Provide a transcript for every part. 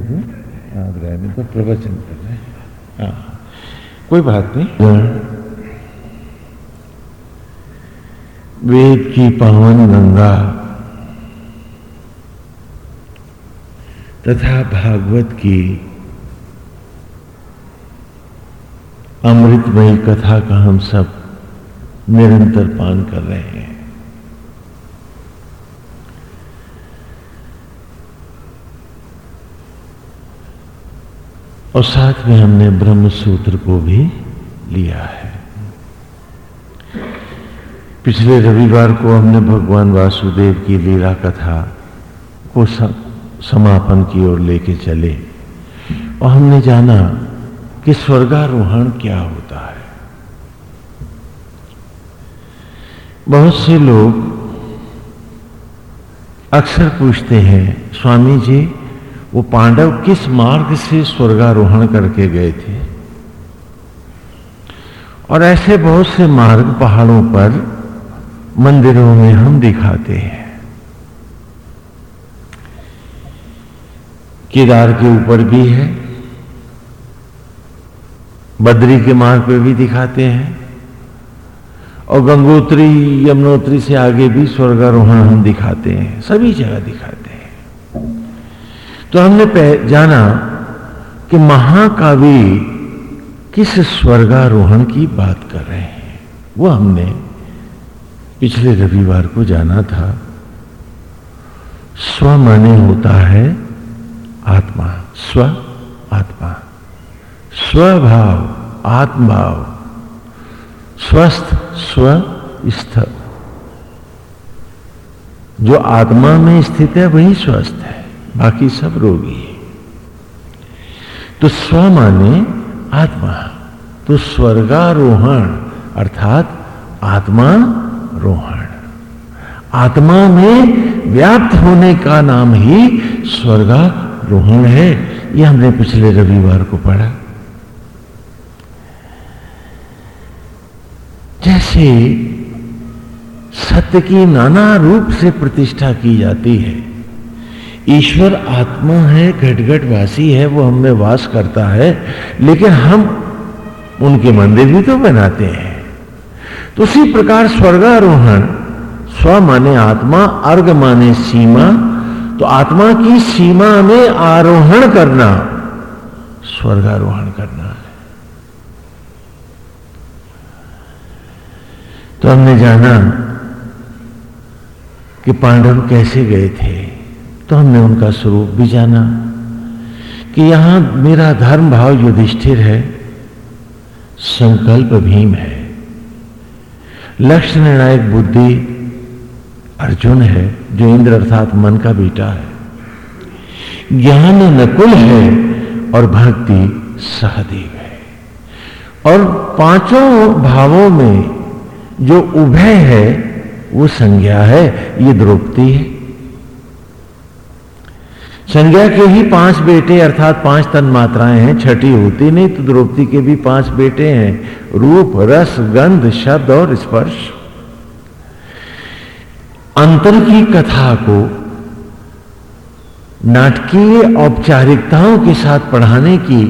तो आग्रह में तो प्रवचन कर रहे हैं। हाँ। कोई बात नहीं। वेद की पावन गंगा तथा भागवत की अमृतमयी कथा का हम सब निरंतर पान कर रहे हैं। और साथ में हमने ब्रह्म सूत्र को भी लिया है। पिछले रविवार को हमने भगवान वासुदेव की लीला कथा को समापन की ओर लेके चले और हमने जाना कि स्वर्गारोहण क्या होता है। बहुत से लोग अक्सर पूछते हैं, स्वामी जी वो पांडव किस मार्ग से स्वर्गारोहण करके गए थे? और ऐसे बहुत से मार्ग पहाड़ों पर मंदिरों में हम दिखाते हैं। केदार के ऊपर भी है, बद्री के मार्ग पे भी दिखाते हैं, और गंगोत्री, यमुनोत्री से आगे भी स्वर्गारोहण हम दिखाते हैं, सभी जगह दिखाते हैं। तो हमने जाना कि महाकाव्य किस स्वर्गारोहण की बात कर रहे हैं। वो हमने पिछले रविवार को जाना था। स्व माने होता है आत्मा। स्व आत्मा। स्वभाव आत्मभाव स्वस्थ, स्व स्थ। जो आत्मा में स्थित है, वही स्वस्थ है। बाकी सब रोगी है। तो स्व माने आत्मा तो स्वर्गारोहण, अर्थात आत्मा रोहण आत्मा में व्याप्त होने का नाम ही स्वर्गारोहण है। यह हमने पिछले रविवार को पढ़ा। जैसे सत्य की नाना रूप से प्रतिष्ठा की जाती है ईश्वर आत्मा है, घटघट वासी है, वो हमें वास करता है, लेकिन हम उनके मंदिर भी तो बनाते हैं। तो उसी प्रकार स्वर्गारोहण स्व माने आत्मा अर्घ माने सीमा तो आत्मा की सीमा में आरोहण करना, स्वर्गारोहण करना है। तो हमने जाना कि पांडव कैसे गए थे? तो हमने उनका स्वरूप भी जाना कि यहाँ मेरा धर्म भाव युधिष्ठिर है, संकल्प भीम है, लक्ष्य निर्णायक बुद्धि अर्जुन है, जो इंद्र अर्थात मन का बेटा है। ज्ञान नकुल है और भक्ति सहदेव है। और पाँचों भावों में जो उभय है, वो संज्ञा है, ये द्रौपदी है। संज्ञा के ही पाँच बेटे अर्थात पाँच तन मात्राएँ हैं, छठी होती नहीं तो द्रौपदी के भी पाँच बेटे हैं। रूप, रस, गंध, शब्द और स्पर्श। अंतर की कथा को नाटकीय औपचारिकताओं के साथ पढ़ाने की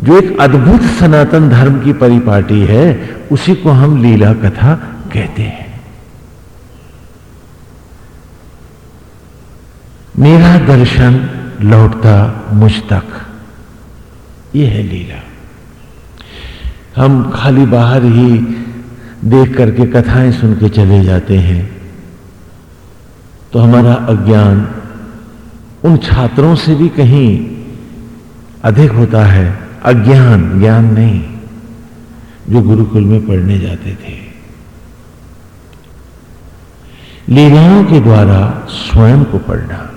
जो एक अद्भुत सनातन धर्म की परिपाटी है, उसी को हम लीला कथा कहते हैं। मेरा दर्शन लौटता मुझ तक। यह है लीला। हम खाली बाहर ही देख करके कथाएँ सुन के चले जाते हैं। तो हमारा अज्ञान उन छात्रों से भी कहीं अधिक होता है। अज्ञान, ज्ञान नहीं, जो गुरुकुल में पढ़ने जाते थे। लीलाओं के द्वारा स्वयं को पढ़ना।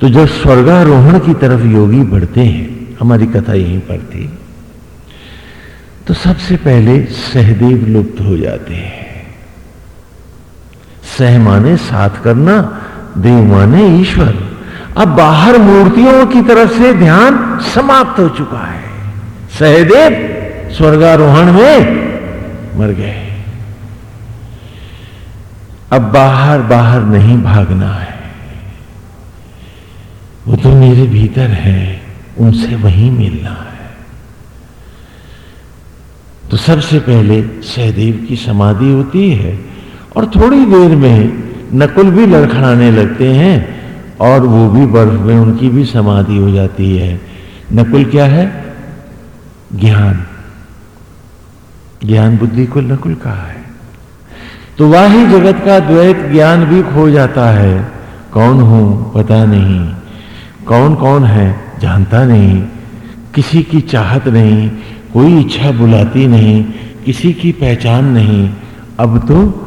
तो जब स्वर्गारोहण की तरफ़ योगी बढ़ते हैं, हमारी कथा यहीं पर थी तो सबसे पहले सहदेव लुप्त हो जाते हैं। सह माने साथ करना, देव माने ईश्वर। अब बाहर मूर्तियों की तरफ़ से ध्यान समाप्त हो चुका है। सहदेव स्वर्गारोहण में मर गए। अब बाहर बाहर नहीं भागना है। वो तो मेरे भीतर है, उनसे वही मिलना है। तो सबसे पहले सहदेव की समाधि होती है और थोड़ी देर में नकुल भी लड़खड़ाने लगते हैं और वो भी बर्फ़ में उनकी भी समाधि हो जाती है। नकुल क्या है? ज्ञान। ज्ञान बुद्धि को नकुल कहा है। तो वाही जगत का द्वैत ज्ञान भी खो जाता है। कौन हूँ? पता नहीं। कौन कौन है, जानता नहीं। किसी की चाहत नहीं, कोई इच्छा बुलाती नहीं, किसी की पहचान नहीं। अब तो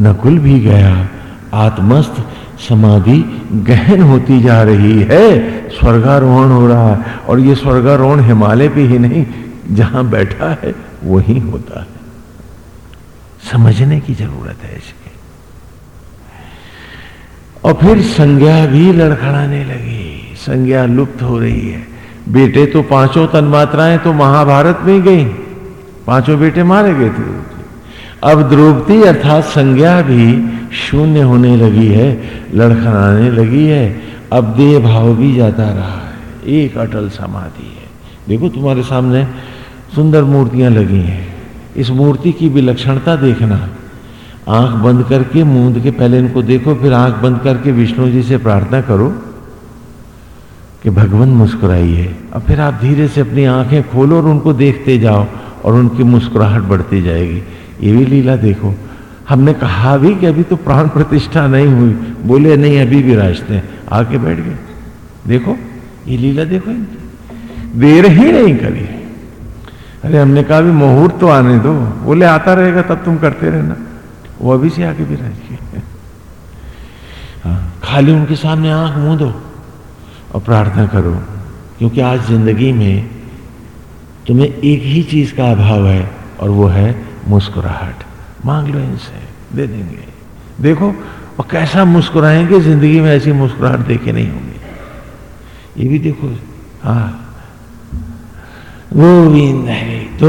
नकुल भी गया। आत्मस्थ समाधि गहन होती जा रही है। स्वर्गारोहण हो रहा है। और ये स्वर्गारोहण हिमालय पे ही नहीं, जहाँ बैठा है, वही होता है। समझने की ज़रूरत है इसकी। और फिर संज्ञा भी लड़खड़ाने लगी। संज्ञा लुप्त हो रही है। बेटे तो पाँचों तन्मात्राएँ तो महाभारत में गई। पाँचों बेटे मारे गए थे। अब द्रौपदी अर्थात संज्ञा भी शून्य होने लगी है, लड़खड़ाने लगी है। अब देह भाव भी जाता रहा है। एक अटल समाधि है। देखो तुम्हारे सामने सुंदर मूर्तियाँ लगी हैं। इस मूर्ति की विलक्षणता देखना। आँख बंद करके, मूंद के पहले इनको देखो, फिर आँख बंद करके विष्णु जी से प्रार्थना करो। कि भगवान मुस्कुराइए। और फिर आप धीरे से अपनी आँखें खोलो और उनको देखते जाओ और उनकी मुस्कुराहट बढ़ती जाएगी। ये भी लीला देखो। हमने कहा भी कि अभी तो प्राण प्रतिष्ठा नहीं हुई। बोले, नहीं, अभी भी रास्ते आके बैठ गए। देखो, ये लीला देखो इनकी। देर ही नहीं करी। अरे, हमने कहा भी मुहूर्त तो आने दो। बोले, आता रहेगा, तब तुम करते रहना। वो अभी से आके भी रह हाँ खाली उनके सामने आँख मुँह दो। और प्रार्थना करो, क्योंकि आज ज़िंदगी में तुम्हें एक ही चीज़ का अभाव है, और वो है मुस्कुराहट। मांग लो इनसे, दे देंगे। देखो, और कैसा मुस्कुराएँगे, ज़िंदगी में ऐसी मुस्कुराहट देखे नहीं होंगे। ये भी देखो हाँ। गोविंद है तो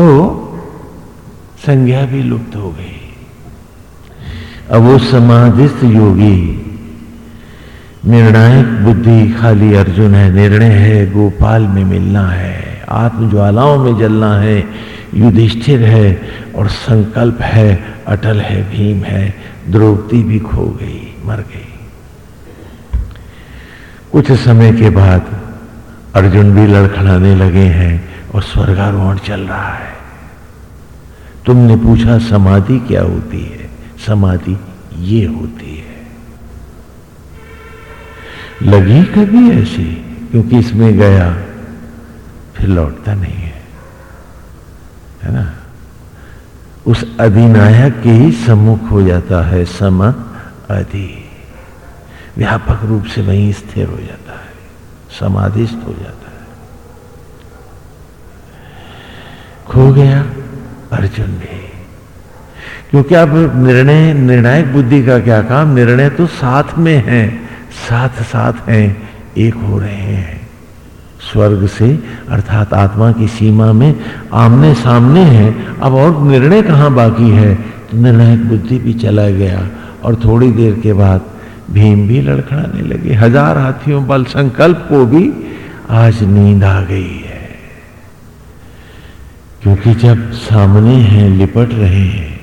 संज्ञा भी लुप्त हो गई। अब वो समाधिस्थ योगी निर्णायक बुद्धि खाली अर्जुन है, निर्णय है, गोपाल में मिलना है, आत्मज्वालाओं में जलना है, युधिष्ठिर है और संकल्प है, अटल है, भीम है, द्रौपदी भी खो गई, मर गई। कुछ समय के बाद अर्जुन भी लड़खड़ाने लगे हैं और स्वर्गारोहण चल रहा है। तुमने पूछा समाधि क्या होती है? समाधि ये होती है। लगी कभी ऐसी? क्योंकि इसमें गया, फिर लौटता नहीं है। है ना? उस अधिनायक के ही सम्मुख हो जाता है सम अधि। व्यापक रूप से वहीं स्थिर हो जाता है। समाधिस्थ हो जाता है। खो गया अर्जुन भी। क्योंकि अब निर्णय, निर्णायक बुद्धि का क्या काम? निर्णय तो साथ में है। साथ साथ हैं, एक हो रहे हैं। स्वर्ग से, अर्थात आत्मा की सीमा में आमने सामने हैं। अब और निर्णय कहाँ बाकी है? तो निर्णायक बुद्धि भी चला गया और थोड़ी देर के बाद भीम भी लड़खड़ाने लगे। हज़ार हाथियों, बल संकल्प को भी आज नींद आ गई है। क्योंकि जब सामने हैं, लिपट रहे हैं,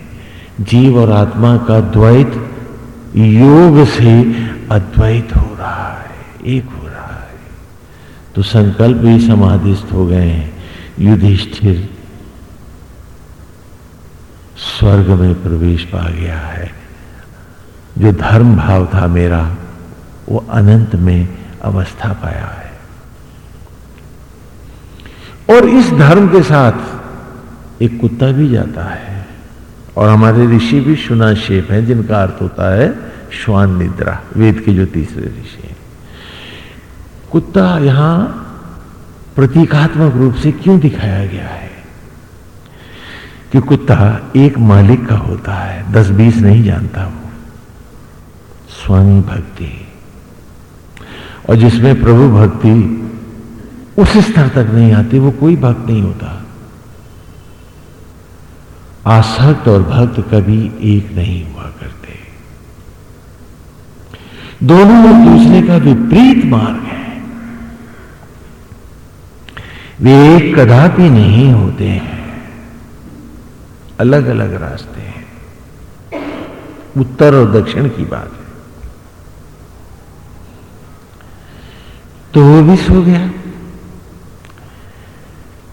जीव और आत्मा का द्वैत योग से अद्वैत हो रहा है, एक हो रहा है। तो संकल्प भी समाधिस्थ हो गए हैं। युधिष्ठिर स्वर्ग में प्रवेश पा गया है। जो धर्म भाव था मेरा, वो अनंत में अवस्था पाया है। और इस धर्म के साथ एक कुत्ता भी जाता है। और हमारे ऋषि भी सुनाशेप हैं, जिनका अर्थ होता है श्वान निद्रा, वेद के जो तीसरे ऋषि हैं। कुत्ता यहाँ प्रतीकात्मक रूप से क्यों दिखाया गया है? कि कुत्ता एक मालिक का होता है दस बीस नहीं जानता वो। स्वामी भक्ति। और जिसमें प्रभु भक्ति उस स्तर तक नहीं आती, वो कोई भक्त नहीं होता। आसक्त और भक्त कभी एक नहीं हुआ दोनों एक दूसरे का विपरीत मार्ग है। वे एक कदापि नहीं होते हैं। अलग अलग रास्ते हैं। उत्तर और दक्षिण की बात है। तो वो भी सो गया।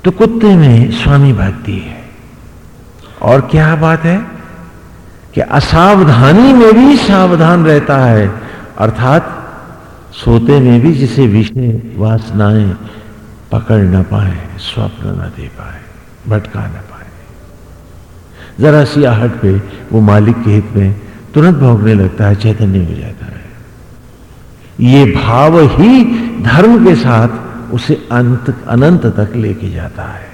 तो कुत्ते में स्वामी भक्ति है। और क्या बात है कि असावधानी में भी सावधान रहता है। अर्थात सोते में भी जिसे विषय वासनाएँ पकड़ न पाए, स्वप्न न दे पाए, भटका न पाए। जरा सी आहट पे वो मालिक के हित में तुरंत भोगने लगता है, चैतन्य हो जाता है। ये भाव ही धर्म के साथ उसे अंत, अनंत तक लेके जाता है।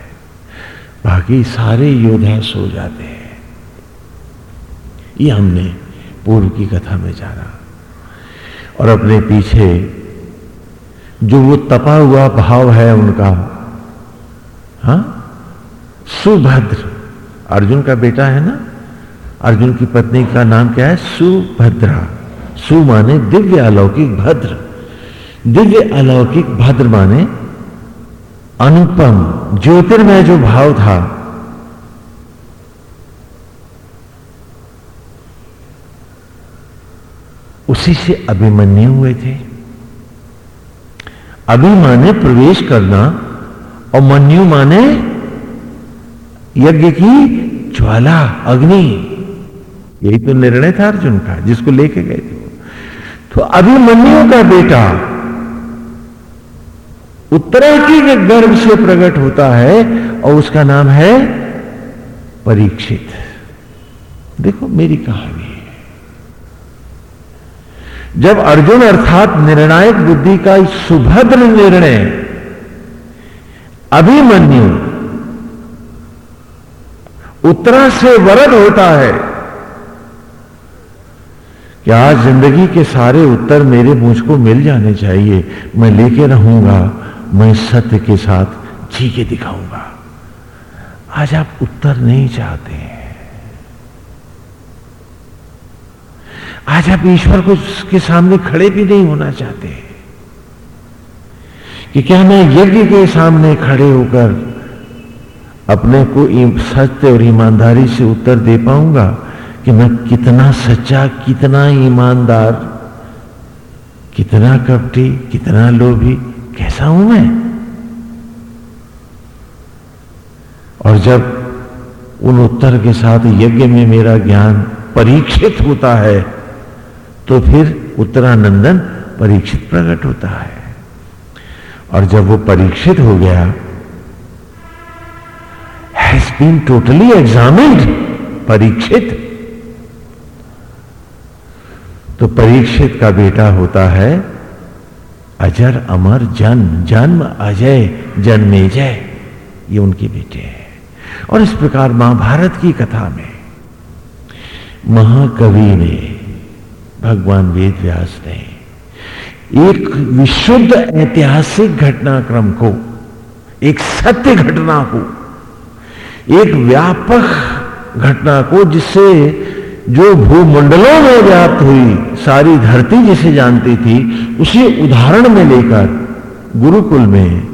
बाकी सारे योद्धा सो जाते हैं। ये हमने पूर्व की कथा में जाना। और अपने पीछे जो वो तपा हुआ भाव है उनका, हा? सुभद्र। अर्जुन का बेटा है ना? अर्जुन की पत्नी का नाम क्या है? सुभद्रा। सु माने दिव्य अलौकिक भद्र। दिव्य अलौकिक भद्र माने अनुपम, ज्योतिर्मय जो भाव था। उसी से अभिमन्यु हुए थे। अभिमाने प्रवेश करना और मन्यु माने यज्ञ की ज्वाला, अग्नि। यही तो निर्णय था अर्जुन का, जिसको लेके गए थे तो अभिमन्यु का बेटा उत्तराखी के गर्भ से प्रकट होता है और उसका नाम है परीक्षित। देखो मेरी कहानी। जब अर्जुन अर्थात निर्णायक बुद्धि का सुभद्र निर्णय अभिमन्यु उत्तरा से वरद होता है कि आज ज़िंदगी के सारे उत्तर मेरे मुझको मिल जाने चाहिए? मैं लेके रहूँगा, मैं सत्य के साथ जी के दिखाऊँगा। आज आप उत्तर नहीं चाहते हैं। आज आप ईश्वर को उसके सामने खड़े भी नहीं होना चाहते। कि क्या मैं यज्ञ के सामने खड़े होकर अपने को सत्य और ईमानदारी से उत्तर दे पाऊँगा कि मैं कितना सच्चा, कितना ईमानदार, कितना कपटी, कितना लोभी, कैसा हूँ मैं? और जब उन उत्तर के साथ यज्ञ में मेरा ज्ञान परीक्षित होता है तो फिर उत्तरानंदन परीक्षित प्रकट होता है। और जब वो परीक्षित हो गया हैज़ बीन टोटली एग्जामिन्ड परीक्षित। तो परीक्षित का बेटा होता है, अजर अमर जन्म जन्म अजय, जन्मे जय, ये उनके बेटे हैं। और इस प्रकार महाभारत की कथा में महाकवि ने भगवान वेद व्यास ने एक विशुद्ध ऐतिहासिक घटनाक्रम को, एक सत्य घटना को, एक व्यापक घटना को, जिससे जो भूमंडलों में व्याप्त हुई, सारी धरती जिसे जानती थी, उसे उदाहरण में लेकर गुरुकुल में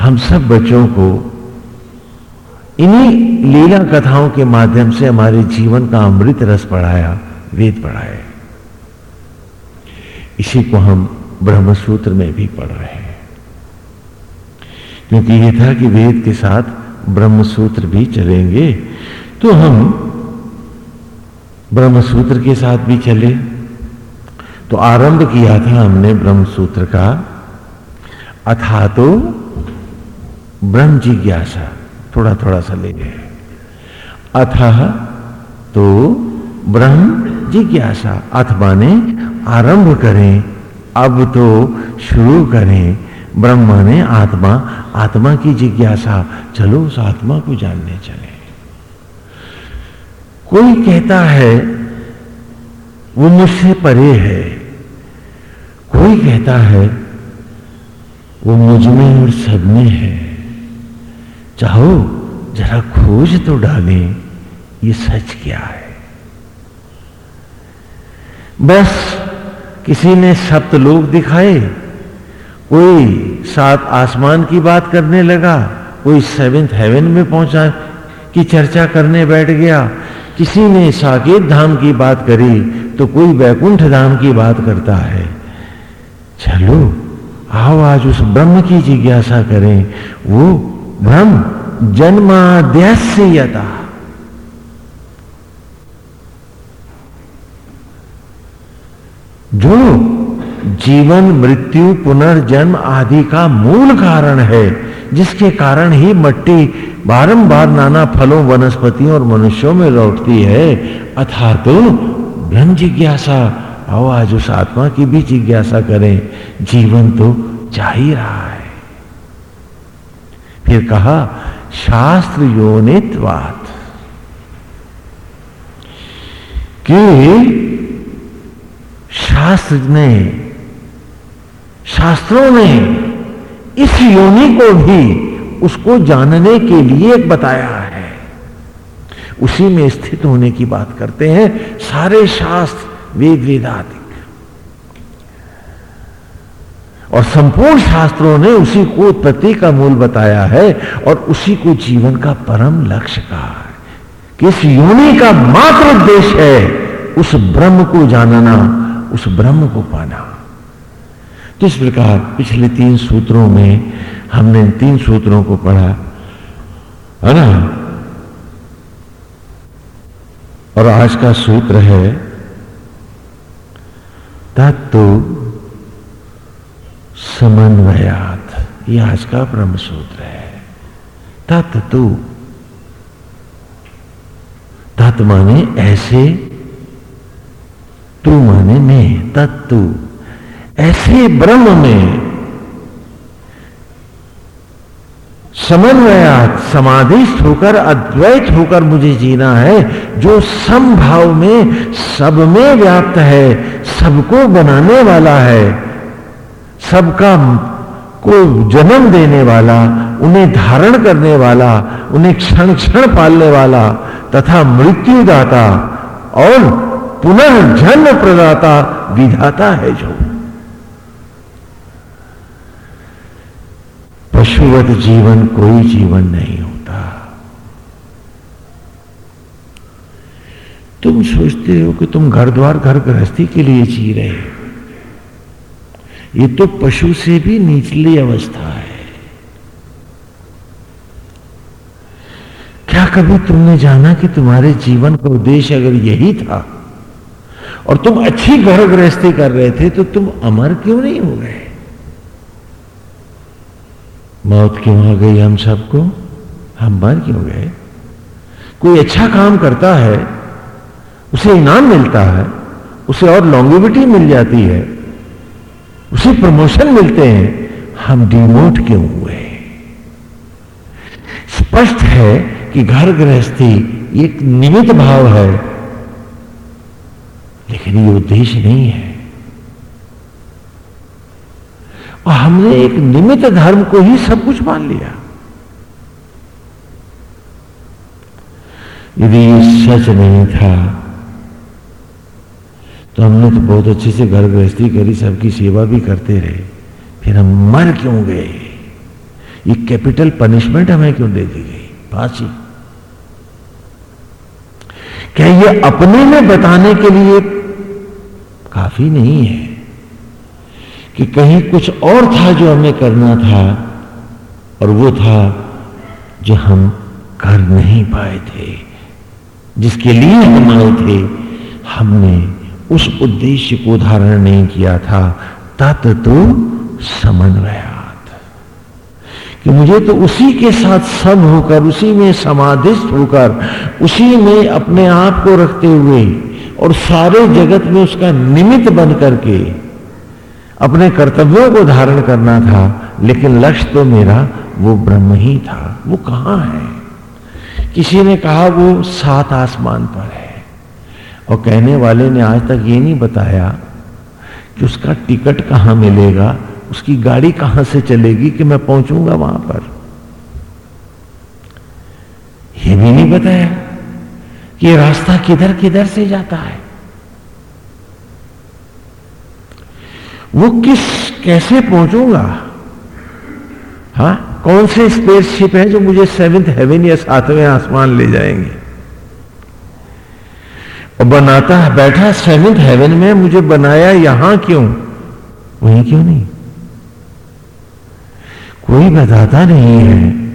हम सब बच्चों को इन्हीं लीला कथाओं के माध्यम से हमारे जीवन का अमृत रस पढ़ाया। वेद पढ़ाए। इसी को हम ब्रह्मसूत्र में भी पढ़ रहे हैं। क्योंकि यह था कि वेद के साथ ब्रह्मसूत्र भी चलेंगे तो हम ब्रह्मसूत्र के साथ भी चले। तो आरंभ किया था हमने ब्रह्मसूत्र का अथा तो ब्रह्म जिज्ञासा। थोड़ा थोड़ा सा ले गए। अथ तो ब्रह्म जिज्ञासा अथवा ने आरंभ करें, अब तो शुरू करें। ब्रह्म ने आत्मा आत्मा की जिज्ञासा, चलो उस आत्मा को जानने चले। कोई कहता है, वो मुझसे परे है। कोई कहता है, वो मुझमें और सब में है। चाहो, जरा खोज तो डालें, ये सच क्या है? बस किसी ने सप्तलोक दिखाए, कोई सात आसमान की बात करने लगा, कोई सेवेंथ हेवन में पहुँचा, की चर्चा करने बैठ गया। किसी ने साकेत धाम की बात करी तो कोई वैकुंठ धाम की बात करता है। चलो, आओ आज उस ब्रह्म की जिज्ञासा करें। वो ब्रह्म जन्माद्यता जो जीवन, मृत्यु, पुनर्जन्म आदि का मूल कारण है, जिसके कारण ही मट्टी बारंबार नाना फलों, वनस्पतियों और मनुष्यों में लौटती है। अथा तो ब्रह्म जिज्ञासा, आओ आज उस आत्मा की भी जिज्ञासा करें। जीवन तो जा ही रहा है। फिर कहा, शास्त्र योनित्वात। कि शास्त्र ने, शास्त्रों ने इस योनि को भी उसको जानने के लिए बताया है। उसी में स्थित होने की बात करते हैं। सारे शास्त्र वेद वेदातिक। और संपूर्ण शास्त्रों ने उसी को उत्पत्ति का मूल बताया है और उसी को जीवन का परम लक्ष्य कहा है। कि इस योनि का मात्र उद्देश्य है उस ब्रह्म को जानना उस ब्रह्म को पाना। तो इस प्रकार पिछले तीन सूत्रों में हमने तीन सूत्रों को पढ़ा, है ना? और आज का सूत्र है तत्व समन्वयात। यह आज का ब्रह्म सूत्र है। तत्व तत् माने ऐसे तू माने में तत्व ऐसे ब्रह्म में समन्वयात समाधिस्थ होकर, अद्वैत होकर मुझे जीना है, जो समभाव में, सब में व्याप्त है, सबको बनाने वाला है, सबका को जन्म देने वाला, उन्हें धारण करने वाला, उन्हें क्षण क्षण पालने वाला, तथा मृत्युदाता, और पुनर्जन्म प्रदाता विधाता है जो। पशुवत जीवन कोई जीवन नहीं होता। तुम सोचते हो कि तुम घर द्वार घर गृहस्थी के लिए जी रहे हो। ये तो पशु से भी निचली अवस्था है। क्या कभी तुमने जाना कि तुम्हारे जीवन का उद्देश्य अगर यही था और तुम अच्छी घर गृहस्थी कर रहे थे तो तुम अमर क्यों नहीं हो गए? मौत क्यों आ गई हम सबको? हम मर क्यों गए? कोई अच्छा काम करता है, उसे इनाम मिलता है, उसे और लॉन्गिविटी मिल जाती है, उसे प्रमोशन मिलते हैं, हम डिमोट क्यों हुए? स्पष्ट है कि घर गृहस्थी एक निमित भाव है। लेकिन ये उद्देश्य नहीं है। और हमने एक निमित्त धर्म को ही सब कुछ मान लिया। यदि ये सच नहीं था तो हमने तो बहुत अच्छे से घर गृहस्थी करी, सबकी सेवा भी करते रहे। फिर हम मर क्यों गए? ये कैपिटल पनिशमेंट हमें क्यों दे दी गई? फांसी क्या ये अपने में बताने के लिए काफ़ी नहीं है कि कहीं कुछ और था जो हमें करना था और वो था जो हम कर नहीं पाए थे, जिसके लिए हम आए थे। हमने उस उद्देश्य को धारण नहीं किया था। तत् तो समन्वयात। कि मुझे तो उसी के साथ सम होकर, उसी में समाधिस्थ होकर, उसी में अपने आप को रखते हुए और सारे जगत में उसका निमित्त बन करके अपने कर्तव्यों को धारण करना था, लेकिन लक्ष्य तो मेरा वो ब्रह्म ही था। वो कहाँ है? किसी ने कहा वो सात आसमान पर है। और कहने वाले ने आज तक ये नहीं बताया कि उसका टिकट कहाँ मिलेगा, उसकी गाड़ी कहाँ से चलेगी कि मैं पहुंचूँगा वहाँ पर। यह भी नहीं बताया। कि रास्ता किधर किधर से जाता है? वो किस, कैसे पहुंचूँगा? हाँ कौन से स्पेसशिप है जो मुझे सेवेंथ हेवन या सातवें आसमान ले जाएँगे? और बनाता है बैठा सेवेंथ हेवन में, मुझे बनाया यहाँ क्यों? वहीं क्यों नहीं? कोई बताता नहीं है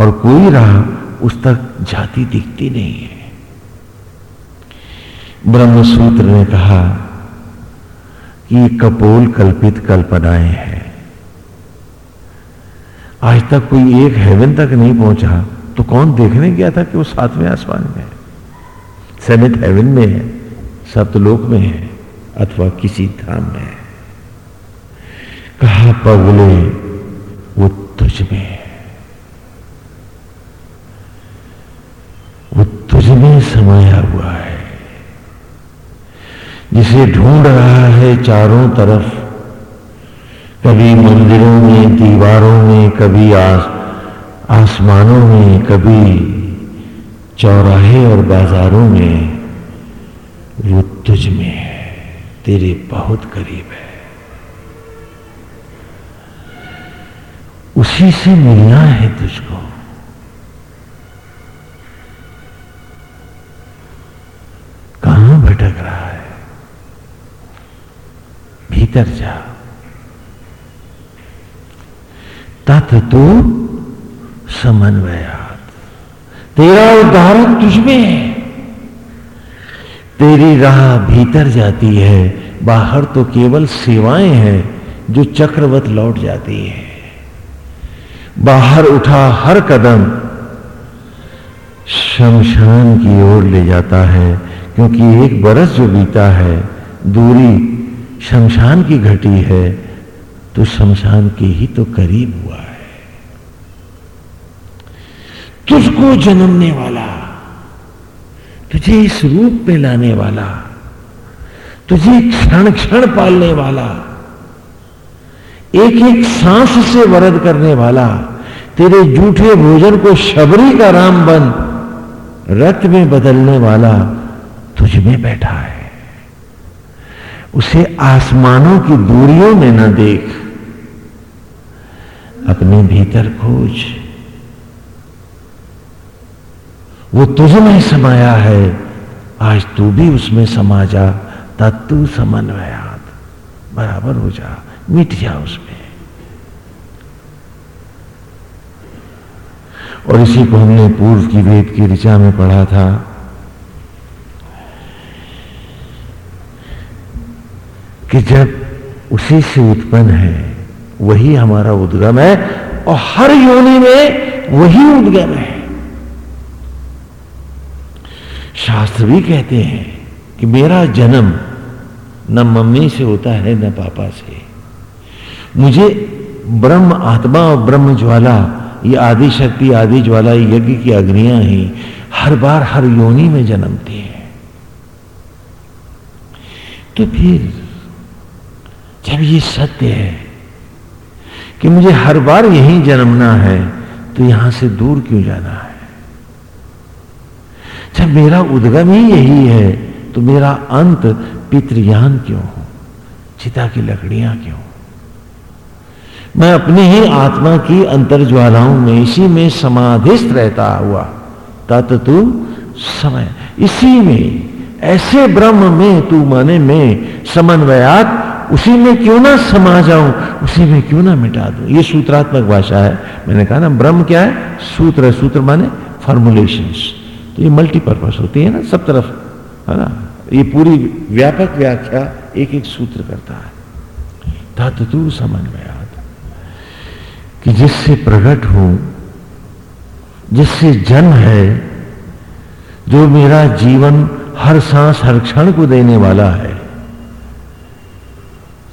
और कोई राह उस तक जाती दिखती नहीं है। ब्रह्म सूत्र ने कहा कि कपोल कल्पित कल्पनाएँ हैं। आज तक कोई एक हेवन तक नहीं पहुँचा तो कौन देखने गया था कि वो सातवें आसमान में है? सेवेंथ हेवन में है, सप्तलोक में है, अथवा किसी धाम में है। कहा, पगले, वो तुझ में है। वो तुझ में समाया हुआ है। जिसे ढूंढ रहा है चारों तरफ़। कभी मंदिरों में दीवारों में कभी आस, आसमानों में कभी चौराहे और बाजारों में। वो तुझ में है तेरे बहुत करीब है। उसी से मिलना है तुझको कहाँ भटक रहा है भीतर जा तत् तो समन्वयात। तेरा उदाहरण तुझमें है। तेरी राह भीतर जाती है। बाहर तो केवल सेवाएँ हैं जो चक्रवत लौट जाती है। बाहर उठा हर कदम शमशान की ओर ले जाता है, क्योंकि एक बरस जो बीता है, दूरी शमशान की घटी है तो शमशान के ही तो करीब हुआ है। तुझको जन्मने वाला, तुझे इस रूप में लाने वाला, तुझे क्षण क्षण पालने वाला एक एक सांस से वरद करने वाला, तेरे जूठे भोजन को शबरी का राम बन रक्त में बदलने वाला तुझ में बैठा है। उसे आसमानों की दूरियों में न देख। अपने भीतर खोज। वो तुझ में समाया है। आज तू भी उसमें समा जा तत्तु समन्वयात। बराबर हो जा, मिट जा उसमें। और इसी को हमने पूर्व की वेद की ऋचा में पढ़ा था। कि जब उसी से उत्पन्न है, वही हमारा उद्गम है और हर योनि में वही उद्गम है। शास्त्र भी कहते हैं कि मेरा जन्म न मम्मी से होता है, न पापा से। मुझे ब्रह्म आत्मा और ब्रह्म ज्वाला, ये आदि शक्ति आदि ज्वाला यज्ञ की अग्नियाँ ही हर बार हर योनि में जन्मती हैं। तो फिर जब ये सत्य है कि मुझे हर बार यहीं जन्मना है तो यहाँ से दूर क्यों जाना है? जब मेरा उद्गम ही यही है तो मेरा अंत पितृयान क्यों हो? चिता की लकड़ियाँ क्यों मैं अपनी ही आत्मा की अंतर ज्वालाओं में इसी में समाधिस्थ रहता हुआ तत् तू समय, इसी में, ऐसे ब्रह्म में तू माने में समन्वयात उसी में क्यों ना समा जाऊँ? उसी में क्यों ना मिटा दूँ? ये सूत्रात्मक भाषा है। मैंने कहा ना, ब्रह्म क्या है? सूत्र है। सूत्र माने फॉर्मुलेशंस तो ये मल्टीपर्पज होती है ना, सब तरफ़, है ना? ये पूरी व्यापक व्याख्या एक एक सूत्र करता है। धातु समन्वयात। कि जिससे प्रकट हो, जिससे जन्म है, जो मेरा जीवन हर सांस हर क्षण को देने वाला है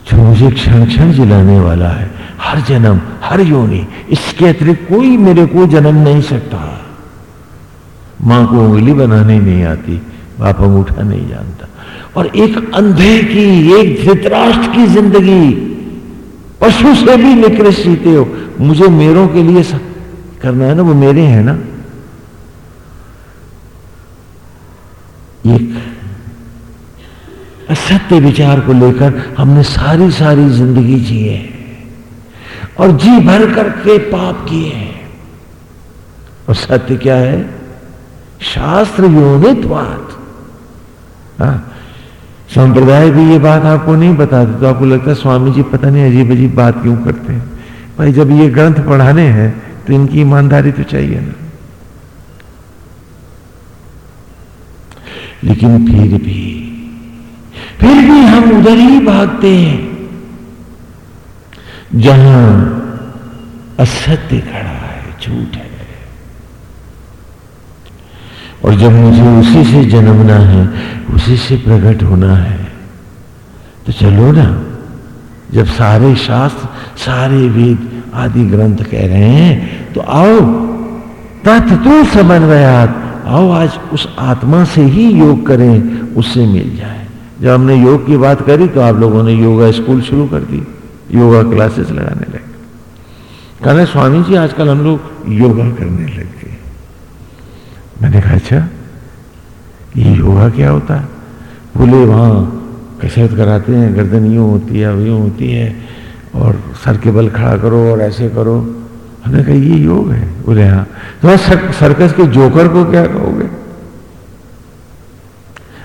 जो मुझे क्षण क्षण जिलाने वाला है। हर जन्म, हर योनि, इसके अतिरिक्त कोई मेरे को जन्म नहीं सकता। माँ को उंगली बनाने नहीं आती, बाप अंगूठा नहीं जानता। और एक अंधे की, एक धृतराष्ट्र की ज़िंदगी, पशु से भी निकृष्ट जीते हो। मुझे मेरों के लिए करना है ना, वो मेरे हैं ना एक असत्य विचार को लेकर हमने सारी सारी ज़िंदगी जी है और जी भर करके पाप किए हैं। और सत्य क्या है? शास्त्र योनित्वात हाँ। संप्रदाय भी ये बात आपको नहीं बताते तो आपको लगता है स्वामी जी पता नहीं अजीब अजीब बात क्यों करते हैं। भाई, जब ये ग्रंथ पढ़ाने हैं तो इनकी ईमानदारी तो चाहिए ना। लेकिन फिर भी फिर भी हम उधर ही भागते हैं। जहाँ असत्य खड़ा है, झूठ है। और जब मुझे उसी से जन्मना है, उसी से प्रकट होना है तो चलो ना, जब सारे शास्त्र, सारे वेद आदि ग्रंथ कह रहे हैं तो आओ तत्व समन्वयात, आओ आज उस आत्मा से ही योग करें, उससे मिल जाए। जब हमने योग की बात करी तो आप लोगों ने योगा स्कूल शुरू कर दी योगा क्लासेस लगाने लगे। कहना स्वामी जी आजकल हम लोग योगा करने लग गए मैंने कहा अच्छा ये योगा क्या होता है? बोले वहाँ कसरत कराते हैं गर्दन यूँ होती है यूँ होती है और सर के बल खड़ा करो और ऐसे करो। हमने कहा ये योग है? बोले हाँ। तो सर, सर्कस के जोकर को क्या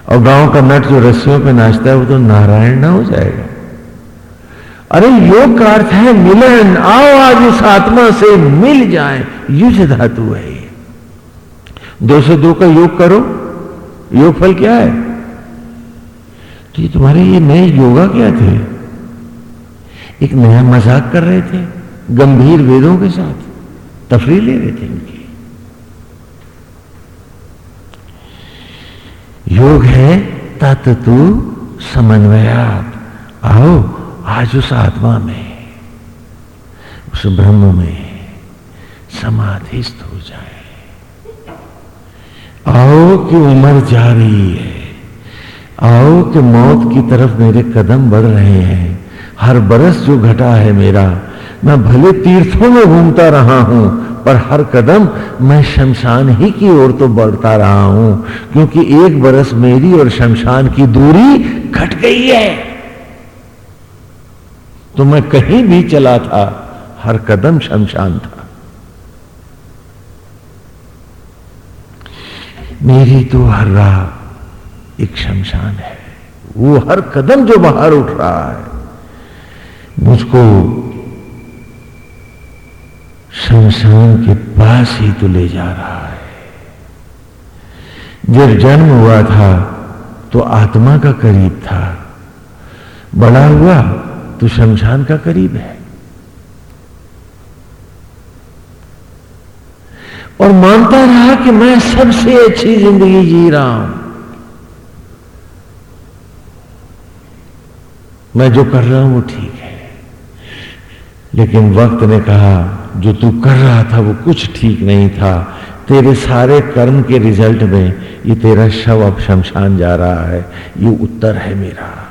और गाँव का नट जो रस्सियों पे नाचता है, वो तो नारायण ना हो जाएगा। अरे योग का अर्थ है मिलन, आओ आज इस आत्मा से मिल जाए। युज धातु है दो से दो का योग करो, योग फल क्या है? तो ये तुम्हारे ये नए योगा क्या थे? एक नया मज़ाक कर रहे थे, गंभीर वेदों के साथ तफरी ले रहे थे इनकी। योग है तत्तु समन्वयात। आओ, आज उस आत्मा में, उस ब्रह्म में समाधिस्थ हो जाए। आओ कि उम्र जा रही है, आओ कि मौत की तरफ़ मेरे कदम बढ़ रहे हैं। हर बरस जो घटा है मेरा, मैं भले तीर्थों में घूमता रहा हूँ पर हर कदम मैं शमशान ही की ओर तो बढ़ता रहा हूँ, क्योंकि एक बरस मेरी और शमशान की दूरी घट गई है। तो मैं कहीं भी चला था, हर कदम शमशान था। मेरी तो हर राह एक शमशान है, वो हर कदम जो बाहर उठ रहा है, मुझको शमशान के पास ही तो ले जा रहा है। जब जन्म हुआ था तो आत्मा का करीब था। बड़ा हुआ तो शमशान का करीब है। और मानता रहा कि मैं सबसे अच्छी ज़िंदगी जी रहा हूँ। मैं जो कर रहा हूँ वो ठीक है। लेकिन वक्त ने कहा जो तू कर रहा था, वो कुछ ठीक नहीं था। तेरे सारे कर्म के रिज़ल्ट में ये तेरा शव अब शमशान जा रहा है। ये उत्तर है मेरा।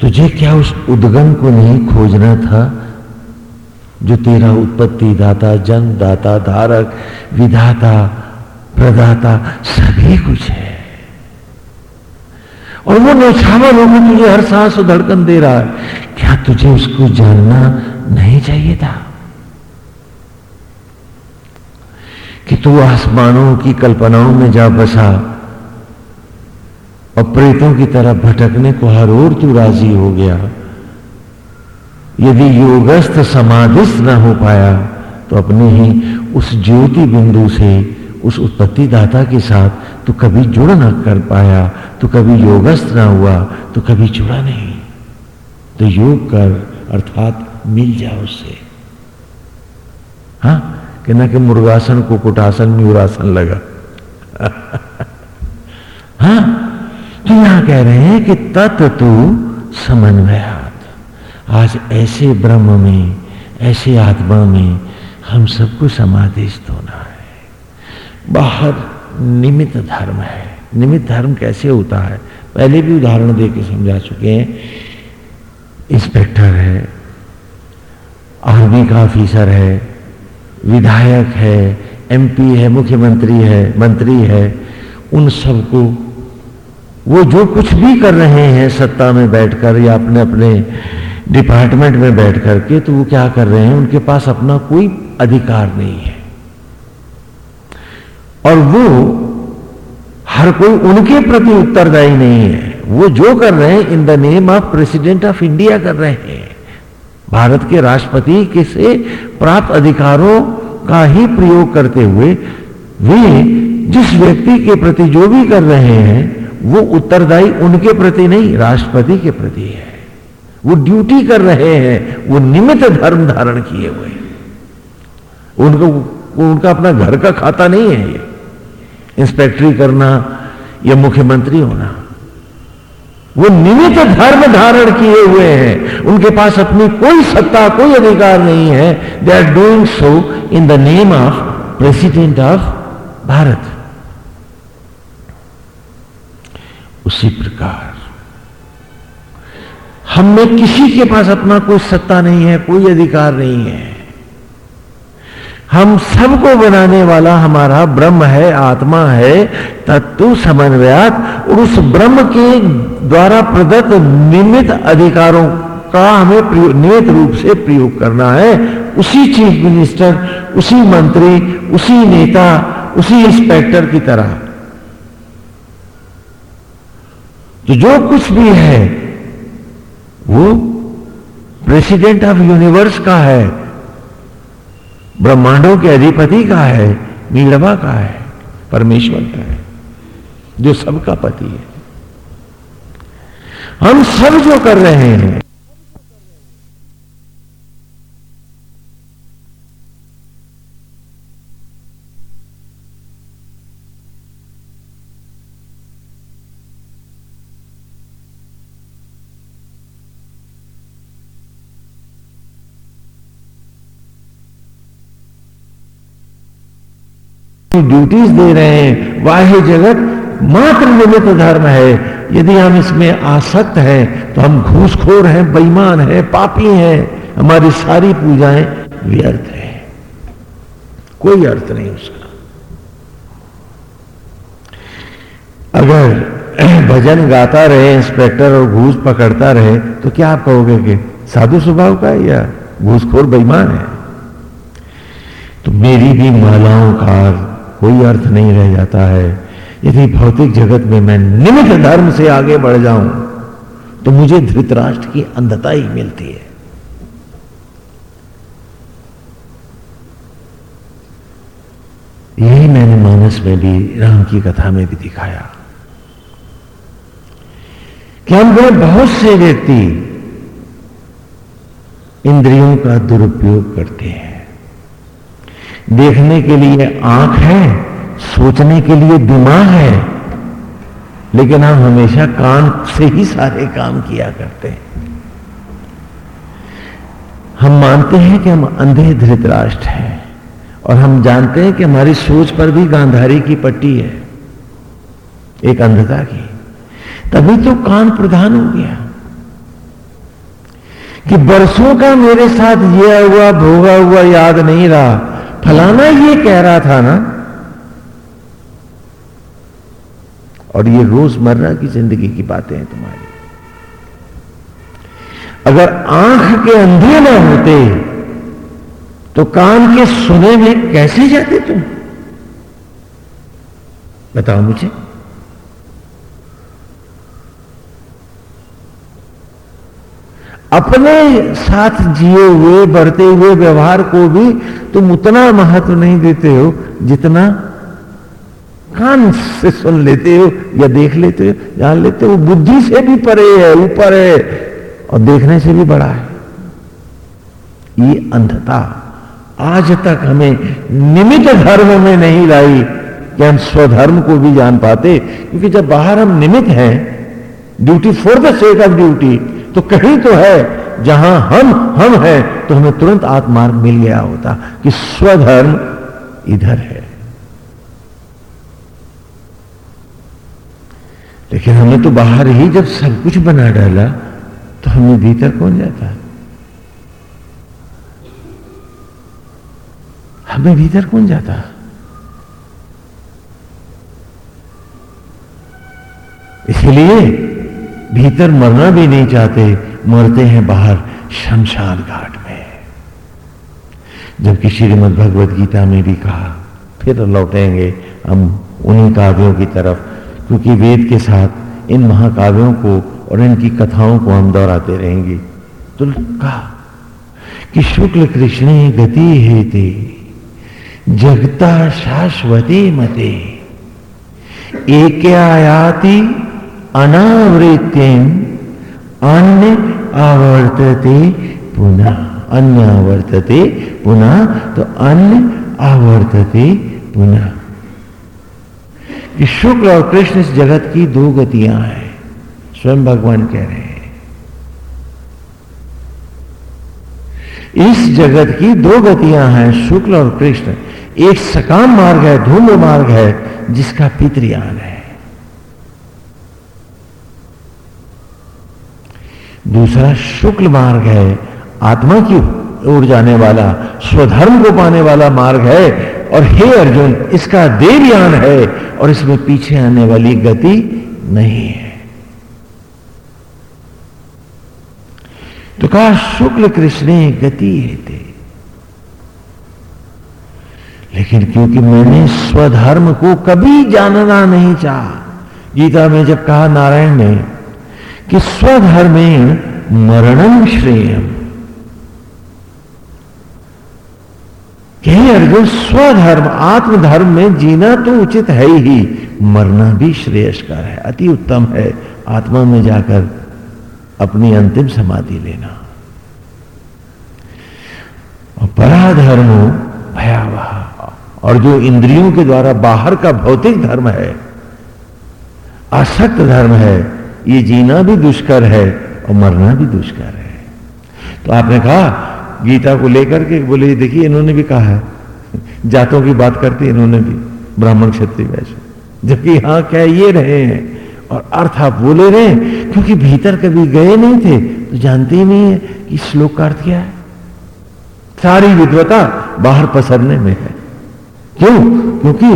तुझे क्या उस उद्गम को नहीं खोजना था, जो तेरा उत्पत्ति दाता जन्म दाता धारक, विधाता, प्रदाता, सभी कुछ है? और वो नौछावर होकर तुझे हर सांस धड़कन दे रहा है। क्या तुझे उसको जानना नहीं चाहिए था? कि तू आसमानों की कल्पनाओं में जा बसा और प्रेतों की तरह भटकने को हर ओर तू राज़ी हो गया। यदि योगस्थ समाधिस्थ न हो पाया तो अपने ही उस ज्योति बिंदु से, उस उत्पत्ति दाता के साथ तो कभी जुड़ ना कर पाया तो कभी योगस्थ ना हुआ तो कभी जुड़ा नहीं। तो योग कर, अर्थात मिल जाओ उससे हाँ? कि ना कि मुर्गासन, कुकुटासन म्यूरासन लगा। हाँ? तो यहाँ कह रहे हैं कि तत्व समन्वयात। आज ऐसे ब्रह्म में, ऐसे आत्मा में हम सबको समाधिस्थ होना है। बाहर निमित्त धर्म है। निमित्त धर्म कैसे होता है? पहले भी उदाहरण दे के समझा चुके हैं। इंस्पेक्टर है, आर्मी का ऑफिसर है, विधायक है, एमपी है, मुख्यमंत्री है, मंत्री है, उन सबको वो जो कुछ भी कर रहे हैं सत्ता में बैठकर या अपने अपने डिपार्टमेंट में बैठ करके तो वो क्या कर रहे हैं? उनके पास अपना कोई अधिकार नहीं है। और वो हर कोई उनके प्रति उत्तरदायी नहीं है। वो जो कर रहे हैं in the name of president of India कर रहे हैं। भारत के राष्ट्रपति के से प्राप्त अधिकारों का ही प्रयोग करते हुए वे जिस व्यक्ति के प्रति जो भी कर रहे हैं, वो उत्तरदायी उनके प्रति नहीं, राष्ट्रपति के प्रति है। वो ड्यूटी कर रहे हैं, वो निमित्त धर्म धारण किए हुए उनको उनका अपना घर का खाता नहीं है ये। इंस्पेक्टरी करना या मुख्यमंत्री होना, वो निमित्त धर्म धारण किए हुए हैं। उनके पास अपनी कोई सत्ता, कोई अधिकार नहीं है। They are doing so in the name of president of Bharat उसी प्रकार, हम में किसी के पास अपना कोई सत्ता नहीं है, कोई अधिकार नहीं है। हम सबको बनाने वाला हमारा ब्रह्म है, आत्मा है, तत्व समन्वयात, और उस ब्रह्म के द्वारा प्रदत्त निमित अधिकारों का हमें नियत रूप से प्रयोग करना है। उसी चीफ मिनिस्टर, उसी मंत्री, उसी नेता, उसी इंस्पेक्टर की तरह। तो जो कुछ भी है, वो प्रेसिडेंट ऑफ़ यूनिवर्स का है। ब्रह्मांडों के अधिपति का है नीलवा का है, परमेश्वर का है, जो सबका पति है। हम सब जो कर रहे हैं ड्यूटीज़ दे रहे हैं। वाह्य जगत मात्र निमित्त धर्म है। यदि हम इसमें आसक्त हैं तो हम घूसखोर हैं, बेईमान हैं, पापी हैं। हमारी सारी पूजाएँ व्यर्थ है। कोई अर्थ नहीं उसका। अगर भजन गाता रहे इंस्पेक्टर और घूस पकड़ता रहे तो क्या आप कहोगे कि साधु स्वभाव का है या घूसखोर बेईमान है? तो मेरी भी मालाओं का कोई अर्थ नहीं रह जाता है। यदि भौतिक जगत में मैं निमित धर्म से आगे बढ़ जाऊँ तो मुझे धृतराष्ट्र की अंधता ही मिलती है। यही मैंने मानस में भी, राम की कथा में भी दिखाया। कि हम बहुत से व्यक्ति इंद्रियों का दुरुपयोग करते हैं। देखने के लिए आँख है, सोचने के लिए दिमाग है, लेकिन हम हमेशा कान से ही सारे काम किया करते हैं। हम मानते हैं कि हम अंधे धृतराष्ट्र हैं, और हम जानते हैं कि हमारी सोच पर भी गांधारी की पट्टी है, एक अंधता की। तभी तो कान प्रधान हो गया कि बरसों का मेरे साथ यह हुआ, भोगा हुआ याद नहीं रहा। फलाना ये कह रहा था ना, और ये रोज़मर्रा की ज़िंदगी की बातें हैं तुम्हारी। अगर आँख के अंधे ना होते तो कान के सुने में कैसे जाते तुम? बताओ मुझे। अपने साथ जिए हुए, बढ़ते हुए व्यवहार को भी तुम उतना महत्व नहीं देते हो जितना कान से सुन लेते हो या देख लेते हो, जान लेते हो। बुद्धि से भी परे है, ऊपर है और देखने से भी बड़ा है। ये अंधता आज तक हमें निमित धर्म में नहीं लाई कि हम स्वधर्म को भी जान पाते, क्योंकि जब बाहर हम निमित हैं duty for the sake of duty तो कहीं तो है, जहाँ हम हम हैं तो हमें तुरंत आत्मार्ग मिल गया होता कि स्वधर्म इधर है। लेकिन हमें तो बाहर ही जब सब कुछ बना डाला तो हमें भीतर कौन जाता? हमें भीतर कौन जाता? इसलिए भीतर मरना भी नहीं चाहते, मरते हैं बाहर शमशान घाट में। जबकि श्रीमद भगवद गीता में भी कहा, फिर लौटेंगे हम उन्हीं काव्यों की तरफ़, क्योंकि वेद के साथ इन महाकाव्यों को और इनकी कथाओं को हम दोहराते रहेंगे। तो कहा, कि शुक्ल कृष्ण गति हेते, जगता शाश्वती मते, एक आयाति अनावृत्तिम अन्य आवर्तते पुनः, अन्य आवर्तते पुनः तो अन्य आवर्तते पुनः। कि शुक्ल और कृष्ण इस जगत की दो गतियाँ हैं, स्वयं भगवान कह रहे हैं। इस जगत की दो गतियाँ हैं शुक्ल और कृष्ण। एक सकाम मार्ग है, धूम्र मार्ग है, जिसका पितृयान है। दूसरा शुक्ल मार्ग है। आत्मा की ओर जाने वाला, स्वधर्म को पाने वाला मार्ग है। और हे अर्जुन, इसका देवयान है और इसमें पीछे आने वाली गति नहीं है। तो कहा, शुक्ल कृष्ण, गति है थे लेकिन क्योंकि मैंने स्वधर्म को कभी जानना नहीं चाहा, गीता में जब कहा नारायण ने कि स्वधर्मेण मरणम श्रेयम। अर्जुन, स्वधर्म, आत्मधर्म में जीना तो उचित है ही, मरना भी श्रेयस्कर है, अति उत्तम है। आत्मा में जाकर अपनी अंतिम समाधि लेना। और पराधर्म भयावह। और जो इंद्रियों के द्वारा बाहर का भौतिक धर्म है आसक्त धर्म है ये जीना भी दुष्कर है और मरना भी दुष्कर है। तो आपने कहा, गीता को लेकर के बोले देखिए, इन्होंने भी कहा है। जातों की बात करती इन्होंने भी, ब्राह्मण क्षत्रिय वैसे जबकि यहाँ कह ये रहे हैं और अर्थ आप बोले रहे क्योंकि भीतर कभी गए नहीं थे तो जानते ही नहीं है कि श्लोक का अर्थ क्या है। सारी विद्वता बाहर पसरने में है। क्यों? क्योंकि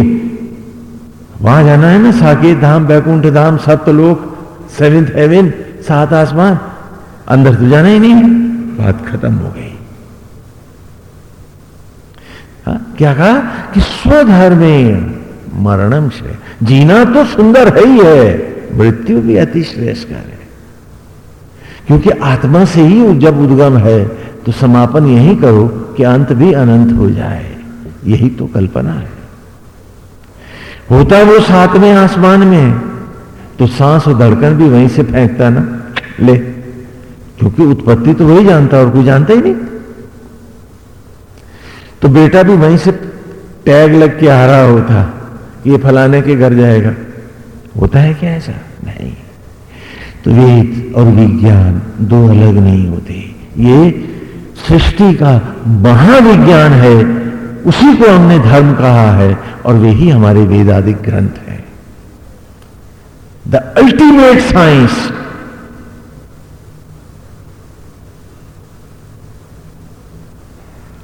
वहाँ जाना है ना, साकेत धाम, बैकुंठ धाम, सप्तलोक सेवेंथ हेवन सात आसमान, अंदर तो जाना ही नहीं। बात खत्म हो गई। हा? क्या कहा? कि स्वधर्मेण मरणम श्रेय। जीना तो सुंदर है ही है, मृत्यु भी अति श्रेष्ठ है। क्योंकि आत्मा से ही जब उद्गम है तो समापन यही करो कि अंत भी अनंत हो जाए। यही तो कल्पना है। होता वो सातवें आसमान में। तो सांस और धड़कन भी वहीं से फेंकता ना? ले, क्योंकि उत्पत्ति तो वही जानता और कोई जानता ही नहीं। तो बेटा भी वहीं से टैग लग के आ रहा होता, ये फलाने के घर जाएगा। होता है क्या ऐसा? नहीं। तो वेद और विज्ञान दो अलग नहीं होते। ये सृष्टि का महाविज्ञान है, उसी को हमने धर्म कहा है, और वे ही हमारे वेदाधिक ग्रंथ है। The ultimate science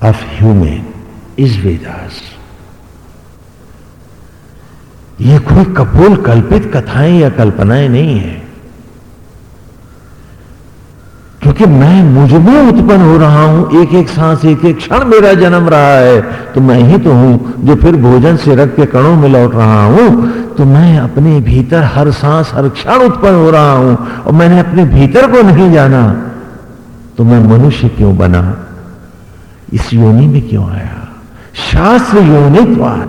of human is Vedas ये कोई कपोल कल्पित कथाएँ या कल्पनाएँ नहीं है। क्योंकि मैं मुझमें उत्पन्न हो रहा हूँ एक एक सांस एक एक क्षण मेरा जन्म रहा है तो मैं ही तो हूँ जो फिर भोजन से रख के कणों में लौट रहा हूँ। तो मैं अपने भीतर हर सांस, हर क्षण उत्पन्न हो रहा हूँ और मैंने अपने भीतर को नहीं जाना। तो मैं मनुष्य क्यों बना? इस योनि में क्यों आया? शास्त्र योनित्वाद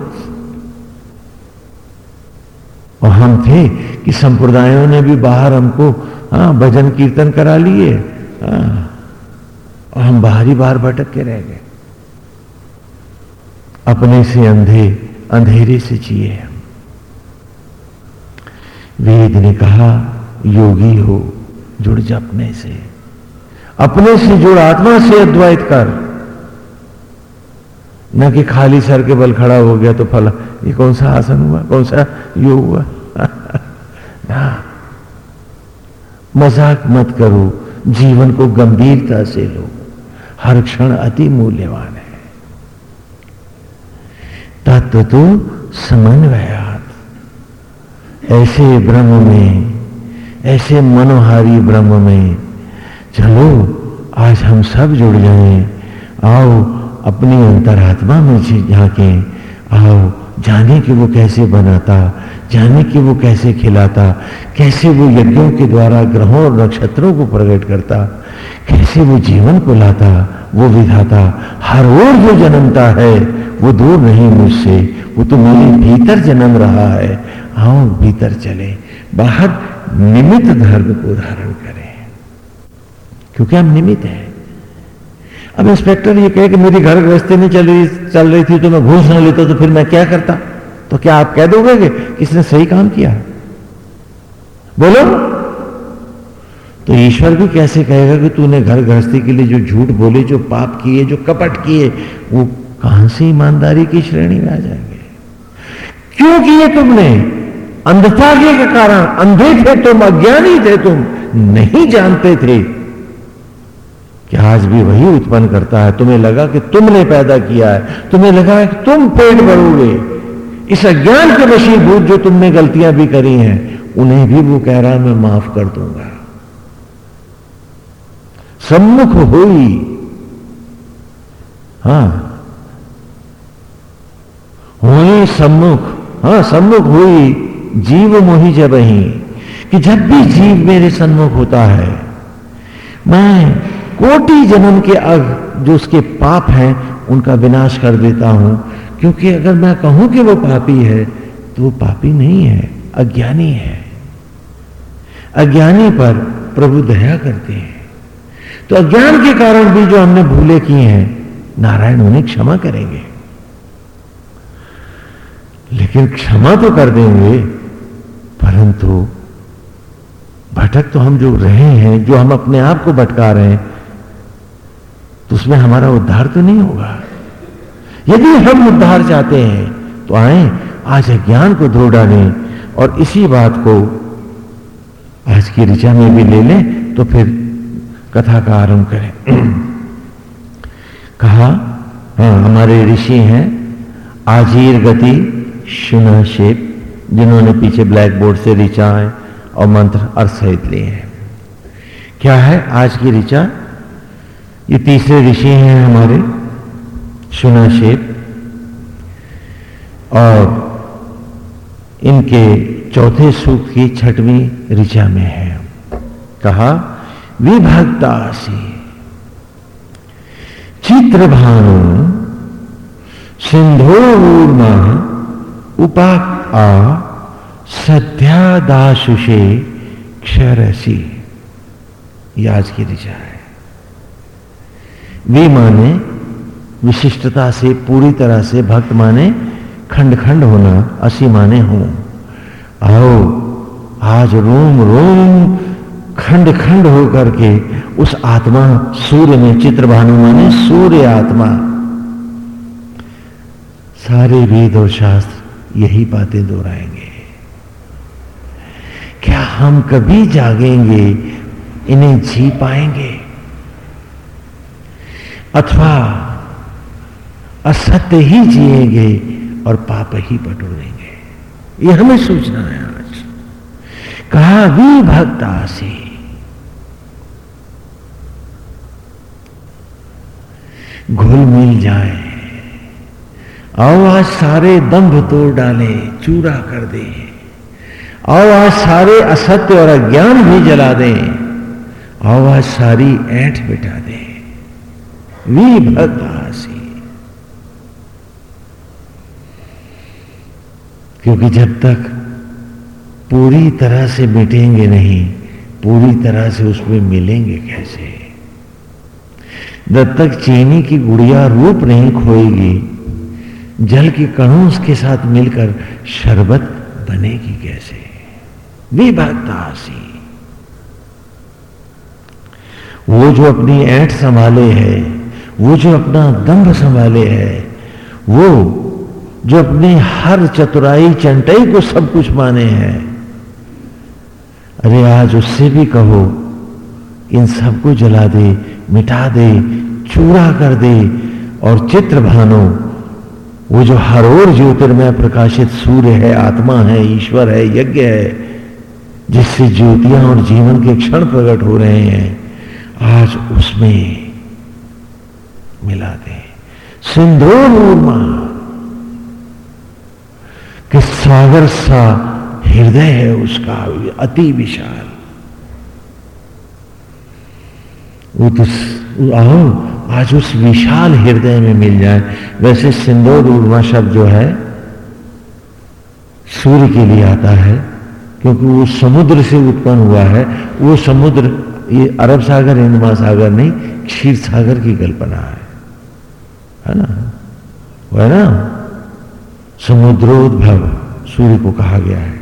और हम थे कि संप्रदायों ने भी बाहर हमको हाँ भजन कीर्तन करा लिए। और हम बाहरी बाहर भटक के रह गए। अपने से अंधे, अंधेरे से जिए हम। वेद ने कहा, योगी हो, जुड़ जा अपने से। अपने से जुड़, आत्मा से अद्वैत कर। न कि खाली सर के बल खड़ा हो गया तो फला। ये कौन सा आसन हुआ? कौन सा योग हुआ? ना। मज़ाक मत करो। जीवन को गंभीरता से लो। हर क्षण अति मूल्यवान है। तत्व तो समन्वयात। ऐसे ब्रह्म में, ऐसे मनोहारी ब्रह्म में, चलो आज हम सब जुड़ जाएँ। आओ अपनी अंतरात्मा में झांके आओ जाने कि वो कैसे बनाता, जाने कि वो कैसे खिलाता, कैसे वो यज्ञों के द्वारा ग्रहों और नक्षत्रों को प्रकट करता, कैसे वो जीवन को लाता, वो विधाता, हर ओर जो जन्मता है, वो दूर नहीं मुझसे, वो तो मेरे भीतर जन्म रहा है। आओ भीतर चले, बाहर निमित्त धर्म को धारण करें। क्योंकि हम निमित्त हैं। अब इंस्पेक्टर ये कहे कि मेरी घर गृहस्थी नहीं चल रही चल रही थी तो मैं घूस ना लेता तो फिर मैं क्या करता? तो क्या आप कह दोगे कि किसने सही काम किया? बोलो। तो ईश्वर भी कैसे कहेगा कि तूने घर गृहस्थी के लिए जो झूठ बोले, जो पाप किए, जो कपट किए, वो कहाँ से ईमानदारी की श्रेणी में आ जाएँगे? क्यों किए तुमने? अंधता के कारण, अंधे थे तुम, अज्ञानी थे तुम, नहीं जानते थे। कि आज भी वही उत्पन्न करता है। तुम्हें लगा कि तुमने पैदा किया है। तुम्हें लगा कि तुम पेट भरोगे। इस अज्ञान के वशीभूत जो तुमने गलतियाँ भी करी हैं, उन्हें भी वो कह रहा है, मैं माफ़ कर दूँगा। सम्मुख हुई। हाँ। हुई सम्मुख। हाँ सम्मुख हुई। जीव मोही जब ही कि जब भी जीव मेरे सम्मुख होता है, मैं कोटि जन्म के जो उसके पाप हैं, उनका विनाश कर देता हूँ। क्योंकि अगर मैं कहूँ कि वो पापी है तो वो पापी नहीं है, अज्ञानी है। अज्ञानी पर प्रभु दया करते हैं। तो अज्ञान के कारण भी जो हमने भूले किए हैं, नारायण उन्हें क्षमा करेंगे। लेकिन क्षमा तो कर देंगे, परंतु भटक तो हम जो रहे हैं, जो हम अपने आप को भटका रहे हैं तो उसमें हमारा उद्धार तो नहीं होगा। यदि हम उद्धार चाहते हैं तो आए, आज अज्ञान को ध्रो डालें और इसी बात को आज की ऋचा में भी ले लें तो फिर कथा का आरंभ करें। कहा हाँ हमारे ऋषि हैं, आजीर गति शेप, जिन्होंने पीछे ब्लैक बोर्ड से ऋचाएँ और मंत्र अर्थ सहित लिए हैं। क्या है आज की ऋचा? ये तीसरे ऋषि हैं हमारे सुनाशेप और इनके चौथे सूक्त की छठवीं ऋचा में है। कहा विभक्तासी चित्र भानु सिंधोर्मा उपा आ सध्यादाशुषे क्षरसी। ये आज की ऋचा है। वे माने, विशिष्टता से, पूरी तरह से भक्त माने खंड खंड होना असी माने हो। आओ, आज रोम रोम खंड खंड होकर के उस आत्मा, सूर्य में चित्र भानु माने सूर्य आत्मा। सारे वेद और शास्त्र यही बातें दोहराएँगे। क्या हम कभी जागेंगे, इन्हें जी पाएँगे? अथवा असत्य ही जिएँगे और पाप ही बटोरेंगे। ये हमें सोचना है आज। कहा भी भक्तासी घुल मिल जाए। आओ आज सारे दंभ तोड़ डाले, चूरा कर दे। आओ आज सारे असत्य और अज्ञान भी जला दें। आओ आज सारी ऐठ बिठा दें। विभक्तासी क्योंकि जब तक पूरी तरह से मिटेंगे नहीं, पूरी तरह से उसमें मिलेंगे कैसे? जब तक चीनी की गुड़िया रूप नहीं खोएगी, जल के कणों उसके साथ मिलकर शरबत बनेगी कैसे? विभक्तासी वो जो अपनी ऐठ संभाले है वो जो अपना दम्भ संभाले है, वो जो अपने हर चतुराई चंटाई को सब कुछ माने हैं, अरे आज उससे भी कहो, इन सबको जला दे, मिटा दे, चूरा कर दे, और चित्र भानो, वो जो हर ओर ज्योतिर्मय प्रकाशित सूर्य है, आत्मा है, ईश्वर है, यज्ञ है, जिससे ज्योतियाँ और जीवन के क्षण प्रकट हो रहे हैं, आज उसमें मिला दे। सिंधु नूरमा कि सागर सा हृदय है उसका अति विशाल। वो तो आओ आज उस विशाल हृदय में मिल जाए। वैसे सिंदूर उर्मा शब्द जो है, सूर्य के लिए आता है, क्योंकि वो समुद्र से उत्पन्न हुआ है। वो समुद्र, ये अरब सागर, हिंद महासागर नहीं क्षीर सागर की कल्पना है। है ना? वो है ना? समुद्रोद्भव, सूर्य को कहा गया है।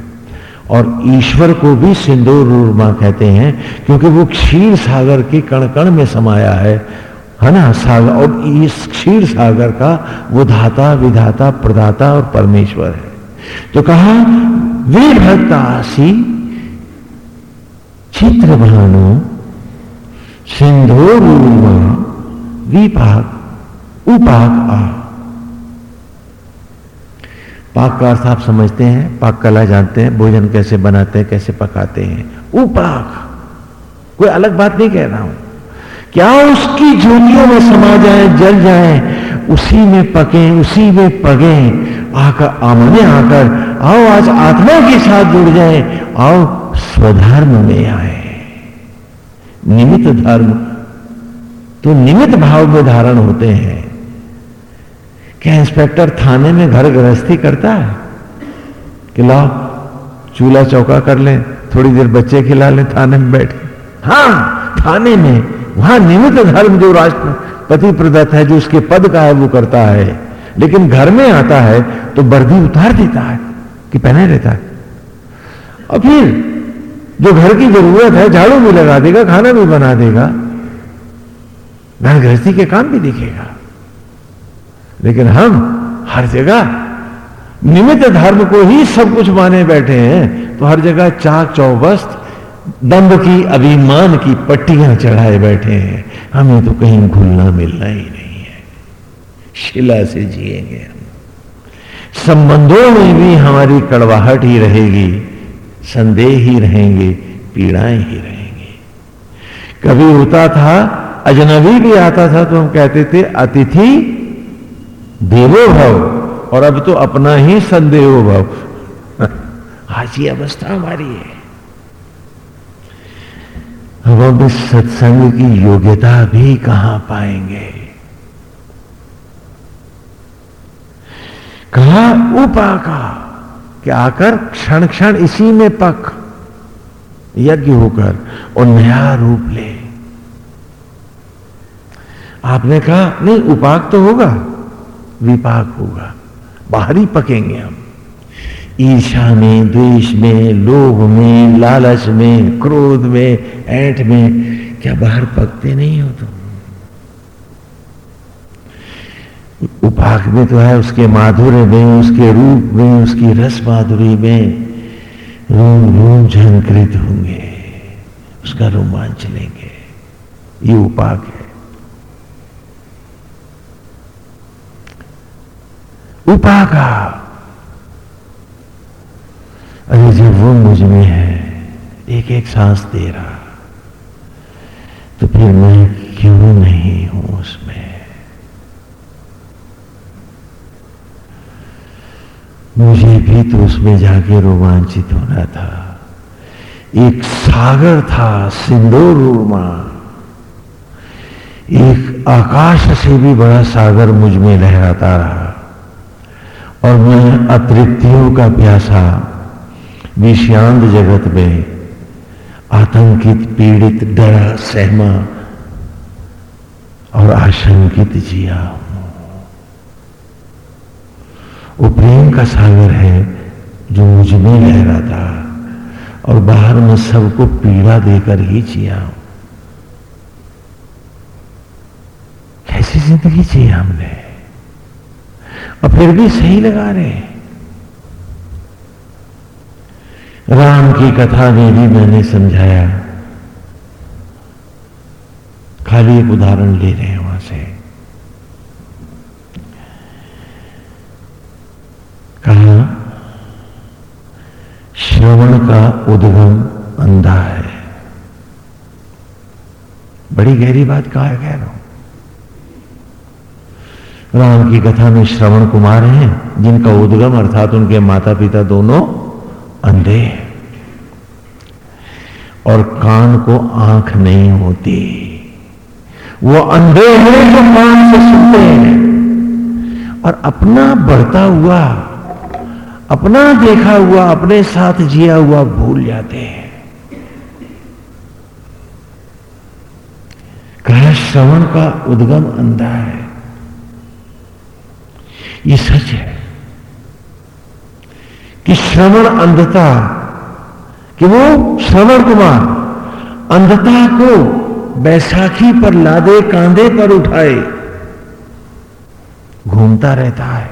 और ईश्वर को भी सिंदूर रूरमा कहते हैं, क्योंकि वो क्षीर सागर के कण कण में समाया है है ना? सागर और इस क्षीर सागर का वो धाता, विधाता, प्रदाता और परमेश्वर है। तो कहा वे भक्तासी चित्र भानु सिंधो विपाक उपाक आ। पाक का अर्थ आप समझते हैं, पाक कला जानते हैं, भोजन कैसे बनाते हैं, कैसे पकाते हैं। उपाक कोई अलग बात नहीं कह रहा हूँ। क्या उसकी ज्योतियों में समा जाए, जल जाए, उसी में पके, उसी में पगे आकर आमने आकर आओ, आज आत्मा के साथ जुड़ जाए। आओ, स्वधर्म में आए। निमित धर्म। तो निमित भाव में धारण होते हैं। क्या इंस्पेक्टर थाने में घर गृहस्थी करता है कि लाओ, चूल्हा चौका कर ले, थोड़ी देर बच्चे खिला ले, थाने में बैठ हाँ थाने में, वहाँ निमित्त धर्म जो राष्ट्रपति प्रदत्त है, जो उसके पद का है, वो करता है। लेकिन घर में आता है तो वर्दी उतार देता है, कि पहने रहता है। और फिर, जो घर की ज़रूरत है, झाड़ू भी लगा देगा, खाना भी बना देगा, घर गृहस्थी के काम भी देखेगा। लेकिन हम हर जगह निमित्त धर्म को ही सब कुछ माने बैठे हैं तो हर जगह चाक चौबस्त दम्भ की अभिमान की पट्टियाँ चढ़ाए बैठे हैं। हमें तो कहीं घुलना मिलना ही नहीं है। शिला से जिएँगे हम। संबंधों में भी हमारी कड़वाहट ही रहेगी, संदेह ही रहेंगे, पीड़ाएँ ही रहेंगी। कभी होता था, अजनबी भी आता था तो हम कहते थे, अतिथि देवो भव और अब तो अपना ही संदेह भव। आज ये अवस्था हमारी है। अब हम इस सत्संग की योग्यता भी कहाँ पाएँगे? कहा उपाका कि आकर क्षण क्षण इसी में पक यज्ञ होकर और नया रूप ले? आपने कहा नहीं उपाक तो होगा। विपाक होगा। बाहरी पकेंगे हम। ईर्षा में, द्वेष में, लोभ में, लालच में, क्रोध में, ऐठ में, क्या बाहर पकते नहीं हो तुम? उपाक में तो है उसके माधुर्य में, उसके रूप में, उसकी रस माधुरी में। रूम रूम झंकृत होंगे, उसका रोमांच लेंगे। ये उपाक है। उपाका अरे जब वो मुझमें है एक एक सांस दे रहा। तो फिर मैं क्यों नहीं हूँ उसमें? मुझे भी तो उसमें जाके रोमांचित होना था। एक सागर था, सिंदूर उर्मा एक आकाश से भी बड़ा सागर मुझमें लहराता रहा। और मैं अतृप्तियों का प्यासा विषांत जगत में आतंकित, पीड़ित, डरा, सहमा और आशंकित जिया। वो प्रेम का सागर है जो मुझमें लहरा था और बाहर में सबको पीड़ा देकर ही जिया। कैसी ज़िंदगी जी हमने? और फिर भी सही लगा रहे राम की कथा में भी मैंने समझाया। खाली एक उदाहरण ले रहे हैं वहाँ से। कहा, श्रवण का उद्गम अंधा है। बड़ी गहरी बात कहा है, कह रहा हूँ। राम की कथा में श्रवण कुमार हैं, जिनका उद्गम अर्थात उनके माता पिता दोनों अंधे और कान को आँख नहीं होती। वो अंधे हैं जो कान से सुनते हैं। और अपना बढ़ता हुआ, अपना देखा हुआ, अपने साथ जिया हुआ भूल जाते हैं। कहा श्रवण का उद्गम अंधा है। ये सच है कि श्रवण अंधता, कि वो श्रवण कुमार अंधता को बैसाखी पर लादे, कांधे पर उठाए, घूमता रहता है।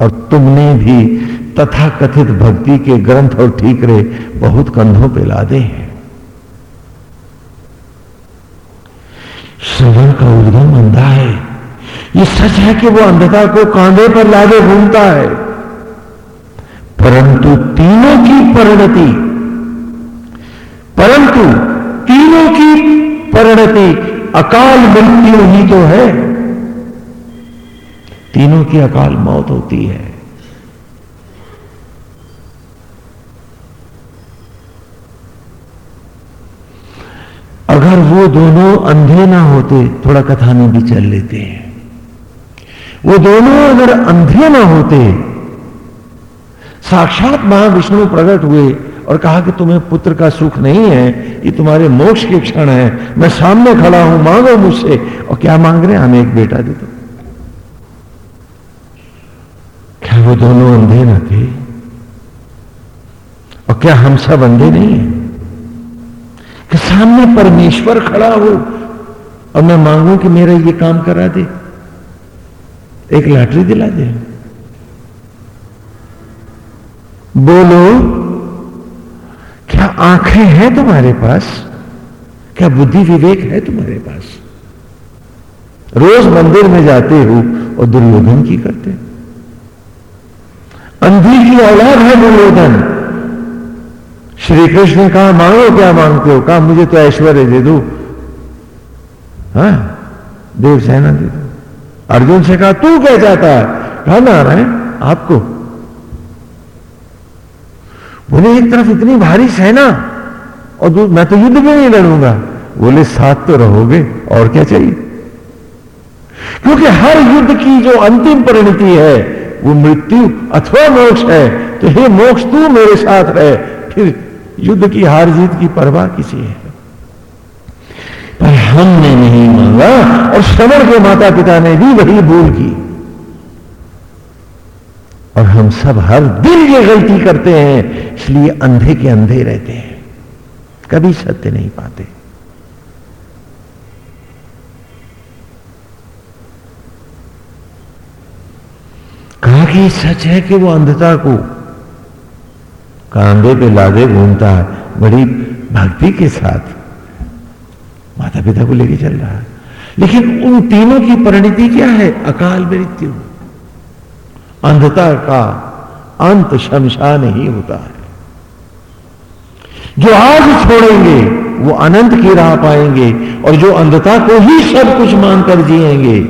और तुमने भी तथा कथित भक्ति के ग्रंथ और ठीकरे बहुत कंधों पे लादे हैं। श्रवण का उद्गम अंधा है। ये सच है कि वो अंधता को कांधे पर लादे घूमता है। परंतु तीनों की परिणति, परंतु तीनों की परिणति अकाल मृत्यु ही तो है। तीनों की अकाल मौत होती है। अगर वो दोनों अंधे ना होते, थोड़ा कथा में भी चल लेते हैं। वो दोनों अगर अंधे ना होते, साक्षात महाविष्णु प्रकट हुए और कहा कि तुम्हें पुत्र का सुख नहीं है, ये तुम्हारे मोक्ष के क्षण है। मैं सामने खड़ा हूँ, मांगो मुझसे। और क्या मांग रहे हैं? हमें एक बेटा दे दो। क्या वो दोनों अंधे न थे? और क्या हम सब अंधे नहीं है? कि सामने परमेश्वर खड़ा हो और मैं मांगू कि मेरा ये काम करा दे। एक लॉटरी दिला दे। बोलो, क्या आँखें हैं तुम्हारे पास? क्या बुद्धि विवेक है तुम्हारे पास? रोज मंदिर में जाते हो और दुर्योधन की करते अंधी की औलाद है दुर्योधन। श्री कृष्ण ने कहा, मांगो, क्या मांगते हो? कहा, मुझे तो ऐश्वर्य दे दो। हाँ देव सेना दे दो। अर्जुन से कहा, तू क्या चाहता है? कहा, नारायण, आपको। बोले एक तरफ़ इतनी भारी सेना और मैं तो युद्ध में नहीं लड़ूँगा। बोले, साथ तो रहोगे, और क्या चाहिए? क्योंकि हर युद्ध की जो अंतिम परिणति है, वो मृत्यु अथवा मोक्ष है। तो हे मोक्ष, तू मेरे साथ रहे। फिर युद्ध की हार जीत की परवाह किसी है? पर हमने नहीं मांगा और श्रवण के माता पिता ने भी वही भूल की। और हम सब हर दिन ये गलती करते हैं, इसलिए अंधे के अंधे रहते हैं। कभी सत्य नहीं पाते। कहा कि सच है कि वो अंधता को कांधे पे लादे घूमता है, बड़ी भक्ति के साथ। माता पिता को लेके चल रहा है। लेकिन उन तीनों की परिणति क्या है? अकाल मृत्यु। अंधता का अंत शमशान ही होता है। जो आज छोड़ेंगे, वो अनंत की राह पाएँगे और जो अंधता को ही सब कुछ मानकर जिएँगे।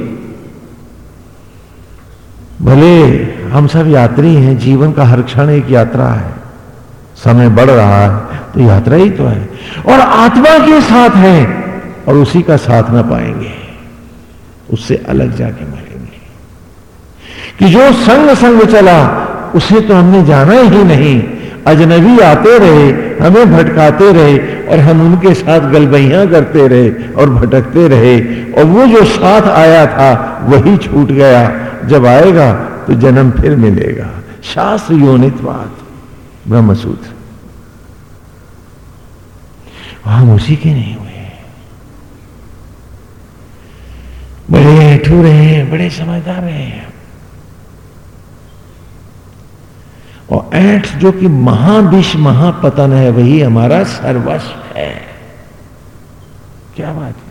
भले हम सब यात्री हैं, जीवन का हर क्षण एक यात्रा है। समय बढ़ रहा है तो यात्रा ही तो है। और आत्मा के साथ है और उसी का साथ ना पाएँगे, उससे अलग जाके मरेंगे। कि जो संग संग चला, उसे तो हमने जाना ही नहीं। अजनबी आते रहे, हमें भटकाते रहे और हम उनके साथ गलबैया करते रहे और भटकते रहे। और वो जो साथ आया था, वही छूट गया। जब आएगा तो जन्म फिर मिलेगा। शास्त्र योनित्वाद ब्रह्मसूत्र। हम उसी के नहीं हुए बड़े ठूरे हैं, बड़े समझदार हैं। और ऐठ जो कि महाविष महापतन है, वही हमारा सर्वस्व है। क्या बात है?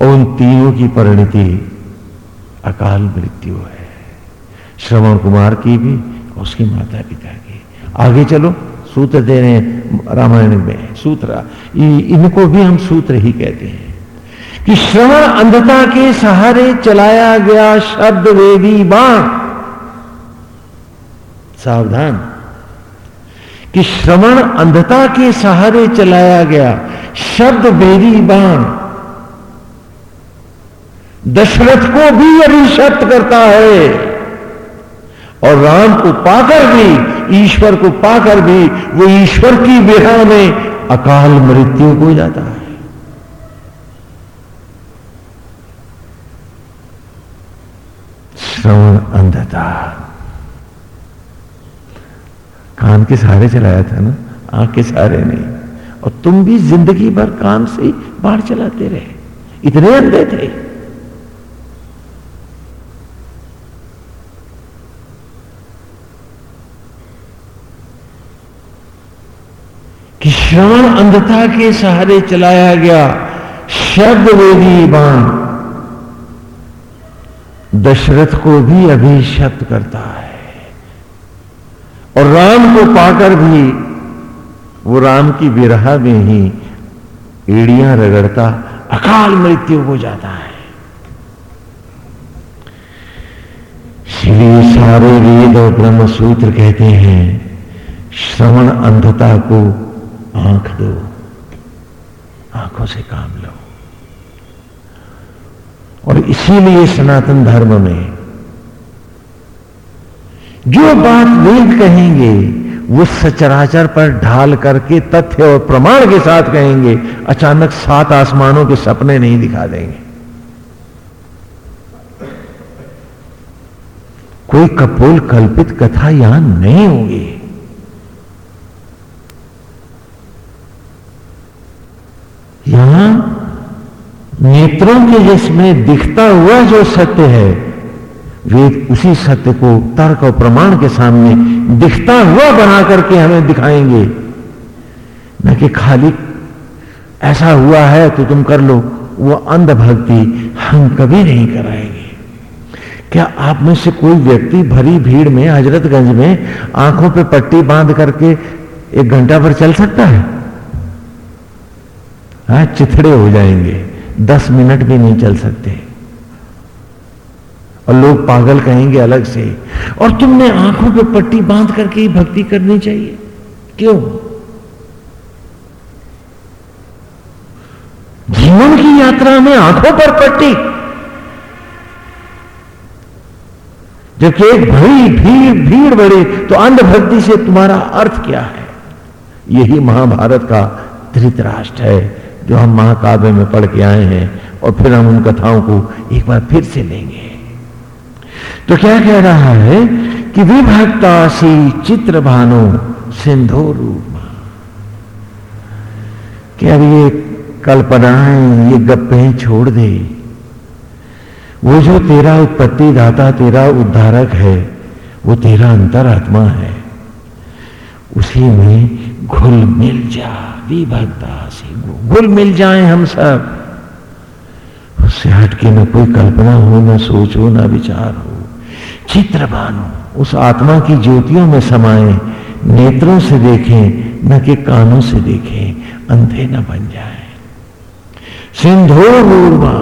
और उन तीनों की परिणति अकाल मृत्यु है। श्रवण कुमार की भी, उसके माता पिता की। आगे चलो, सूत्र दे रहे हैं रामायण में, सूत्र। इनको भी हम सूत्र ही कहते हैं। कि श्रवण अंधता के सहारे चलाया गया शब्द वेदी बाण। सावधान। कि श्रवण अंधता के सहारे चलाया गया शब्द वेदी बाण। दशरथ को भी अभिशप्त करता है, और राम को पाकर भी, ईश्वर को पाकर भी, वो ईश्वर की विरह में अकाल मृत्यु हो जाता है। श्रवण अंधता। कान के सहारे चलाया था ना? आँख के सहारे नहीं। और तुम भी ज़िंदगी भर कान से बाढ़ चलाते रहे। इतने अंधे थे। कि श्रवण अंधता के सहारे चलाया गया शब्द वेदी बाण। दशरथ को भी अभिशप्त करता है। और राम को पाकर भी वो राम की विरह में ही एड़ियाँ रगड़ता, अकाल मृत्यु हो जाता है। इसलिए सारे वेद और ब्रह्म सूत्र कहते हैं, श्रवण अंधता को आँख दो, आँखों से काम लो। और इसीलिए सनातन धर्म में जो बात वेद कहेंगे, वो सचराचर पर ढाल करके तथ्य और प्रमाण के साथ कहेंगे, अचानक सात आसमानों के सपने नहीं दिखा देंगे। कोई कपोल कल्पित कथा यहाँ नहीं होगी। यहाँ नेत्रों के जिसमें दिखता हुआ जो सत्य है वेद उसी सत्य को तर्क और प्रमाण के सामने दिखता हुआ बना करके हमें दिखाएँगे। न कि खाली, ऐसा हुआ है तो तुम कर लो, वो अंधभक्ति हम कभी नहीं कराएँगे। क्या आप में से कोई व्यक्ति भरी भीड़ में, हजरतगंज में, आँखों पे पट्टी बाँध करके एक घंटा भर चल सकता है? हाँ चिथड़े हो जाएँगे। दस मिनट भी नहीं चल सकते। और लोग पागल कहेंगे अलग से, और तुमने आँखों पे पट्टी बाँध करके ही भक्ति करनी चाहिए। क्यों? जीवन की यात्रा में आँखों पर पट्टी। जबकि एक भरी भीड़ भीड़ बढ़े तो अंधभक्ति से तुम्हारा अर्थ क्या है? यही महाभारत का धृतराष्ट्र है। जो हम महाकाव्य में पढ़ के आए हैं और फिर हम उन कथाओं को एक बार फिर से लेंगे। तो क्या कह रहा है कि विभक्ता सी चित्र भानो सिंधो रूप कि अब ये कल्पनाएँ, ये गप्पे छोड़ दे? वो जो तेरा उत्पत्ति दाता, तेरा उद्धारक है, वो तेरा अंतरात्मा है। उसी में घुल मिल जा विभक्ता से घुल मिल जाए हम सब। उससे हटके न कोई कल्पना हो, ना सोच हो न विचार हो। चित्र बानो, उस आत्मा की ज्योतियों में समाए, नेत्रों से देखें, न कि कानों से देखें, अंधे न बन जाए। सिंधो रूर्मा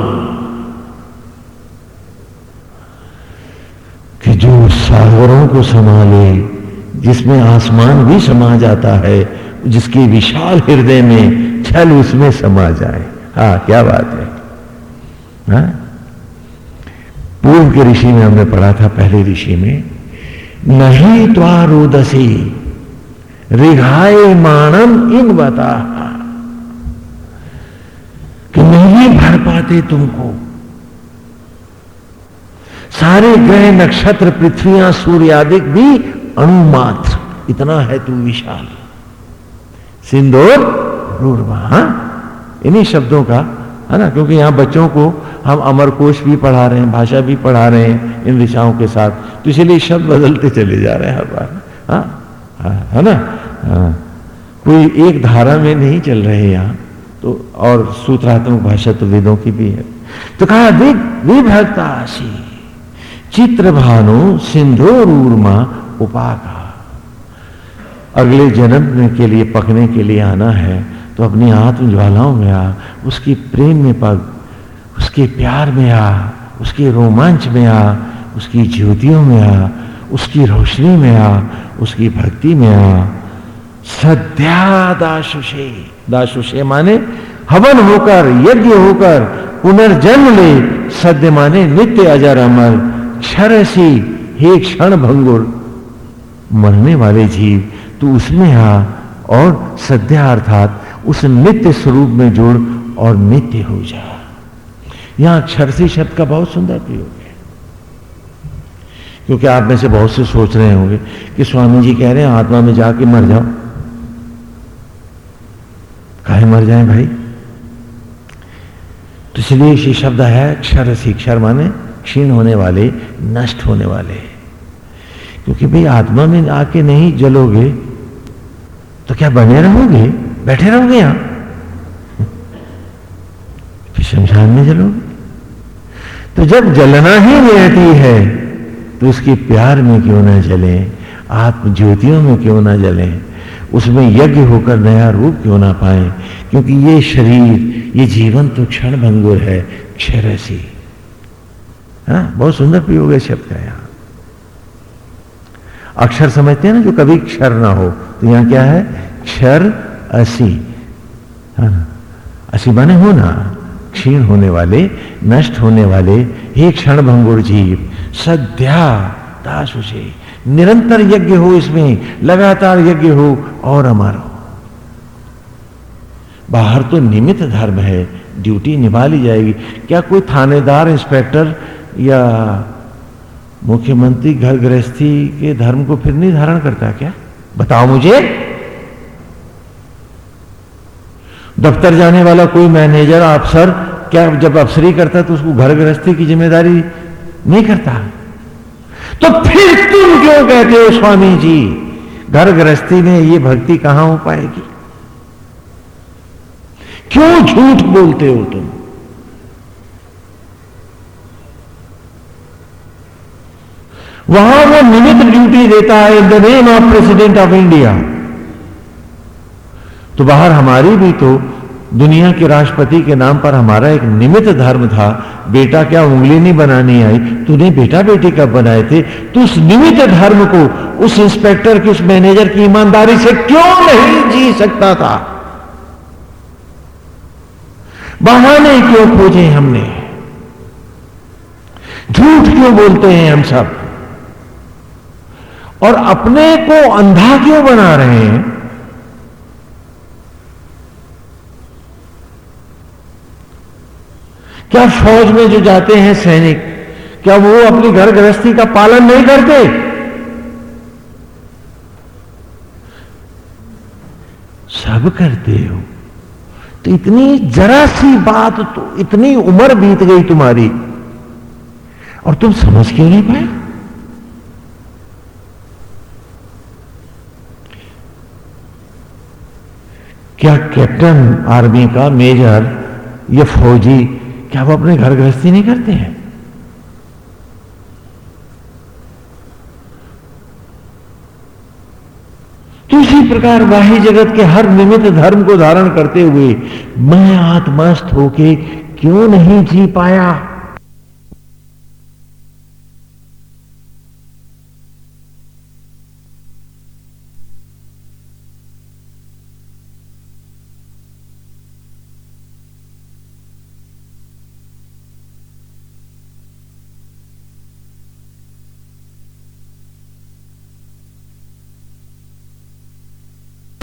कि जो सागरों को संभाले जिसमें आसमान भी समा जाता है, जिसके विशाल हृदय में छल उसमें समा जाए। हा, क्या बात है। हाँ? पूर्व के ऋषि में हमने पढ़ा था, पहले ऋषि में, नहीं त्वारुदसी रिघाए मानम इन बता कि नहीं भर पाते तुमको। सारे ग्रह नक्षत्र, पृथ्वियाँ सूर्यादिक भी अणुमात्र। इतना है तू विशाल। सिंदूर रूरमा हाँ? इन्हीं शब्दों का है ना? क्योंकि यहाँ बच्चों को हम अमरकोश भी पढ़ा रहे हैं भाषा भी पढ़ा रहे हैं इन दिशाओं के साथ। तो इसलिए शब्द बदलते चले जा रहे हैं हर बार। हाँ, हाँ है ना? कोई एक धारा में नहीं चल रहे यहाँ। तो और सूत्रात्मक भाषा तो वेदों की भी है। तो कहा विभक्ताशी चित्र भानु सिंधो रूरमा उपाका। अगले जन्म के लिए, पकने के लिए आना है तो अपनी आत्म ज्वालाओं में आ, उसकी प्रेम में पग, उसके प्यार में आ, उसके रोमांच में आ, उसकी ज्योतियों में आ, उसकी रोशनी में आ, उसकी भक्ति में आ। सद्या दाशुषे दाशुषे माने हवन होकर, यज्ञ होकर, पुनर्जन्म ले, सद्य माने नित्य अजर अमर क्षरसी हे क्षण भंगुर। मरने वाले जीव, तू उसमें आ और सद्या अर्थात उस नित्य स्वरूप में जुड़ और नित्य हो जा। यहाँ क्षरसी शब्द का बहुत सुंदर प्रयोग है। क्योंकि आप में से बहुत से सोच रहे होंगे कि स्वामी जी कह रहे हैं, आत्मा में जाके मर जाओ। कहे मर जाए भाई? तो इसलिए शब्द है, क्षर से क्षर माने क्षीण होने वाले, नष्ट होने वाले। क्योंकि भाई आत्मा में आके नहीं जलोगे तो क्या बने रहोगे? बैठे रहोगे यहाँ? फिर शमशान में जलोगे। तो जब जलना ही रहती है तो उसके प्यार में क्यों ना जले? आत्म ज्योतियों में क्यों ना जले? उसमें यज्ञ होकर नया रूप क्यों ना पाए? क्योंकि ये शरीर, ये जीवन तो क्षण भंगुर है, क्षरसी। हाँ बहुत सुंदर प्रयोग है शब्द का यहाँ। अक्षर समझते हैं ना, जो कभी क्षर ना हो। तो यहाँ क्या है? क्षर असी। हाँ असी माने होना क्षीण होने वाले, नष्ट होने वाले। हे क्षण भंगुर जीव, सद्या निरंतर यज्ञ हो इसमें, लगातार यज्ञ हो और अमर हो। बाहर तो निमित्त धर्म है, ड्यूटी निभा ली जाएगी। क्या कोई थानेदार, इंस्पेक्टर या मुख्यमंत्री घर गृहस्थी के धर्म को फिर नहीं धारण करता क्या? बताओ मुझे। दफ्तर जाने वाला कोई मैनेजर, अफसर, क्या जब अफसरी करता तो उसको घर गृहस्थी की ज़िम्मेदारी नहीं करता? तो फिर तुम क्यों कहते हो, स्वामी जी, घर गृहस्थी में ये भक्ति कहाँ हो पाएगी? क्यों झूठ बोलते हो तुम? वहाँ वो निमित्त ड्यूटी देता है in the name of president of India तो बाहर हमारी भी तो दुनिया के राष्ट्रपति के नाम पर हमारा एक निमित्त धर्म था, बेटा क्या उंगली नहीं बनानी आई? तूने बेटा बेटी कब बनाए थे? तो उस निमित्त धर्म को, उस इंस्पेक्टर की, उस मैनेजर की ईमानदारी से क्यों नहीं जी सकता था? बहाने क्यों खोजे हमने? झूठ क्यों बोलते हैं हम सब? और अपने को अंधा क्यों बना रहे हैं? क्या फौज में जो जाते हैं सैनिक, क्या वो अपनी घर गृहस्थी का पालन नहीं करते? सब करते हो। तो इतनी जरा सी बात तो इतनी उम्र बीत गई तुम्हारी। और तुम समझ क्यों नहीं पाए? क्या कैप्टन आर्मी का मेजर या फौजी, क्या वो अपने घर गृहस्थी नहीं करते हैं? तो इसी प्रकार बाह्य जगत के हर निमित्त धर्म को धारण करते हुए मैं आत्मस्थ होके क्यों नहीं जी पाया?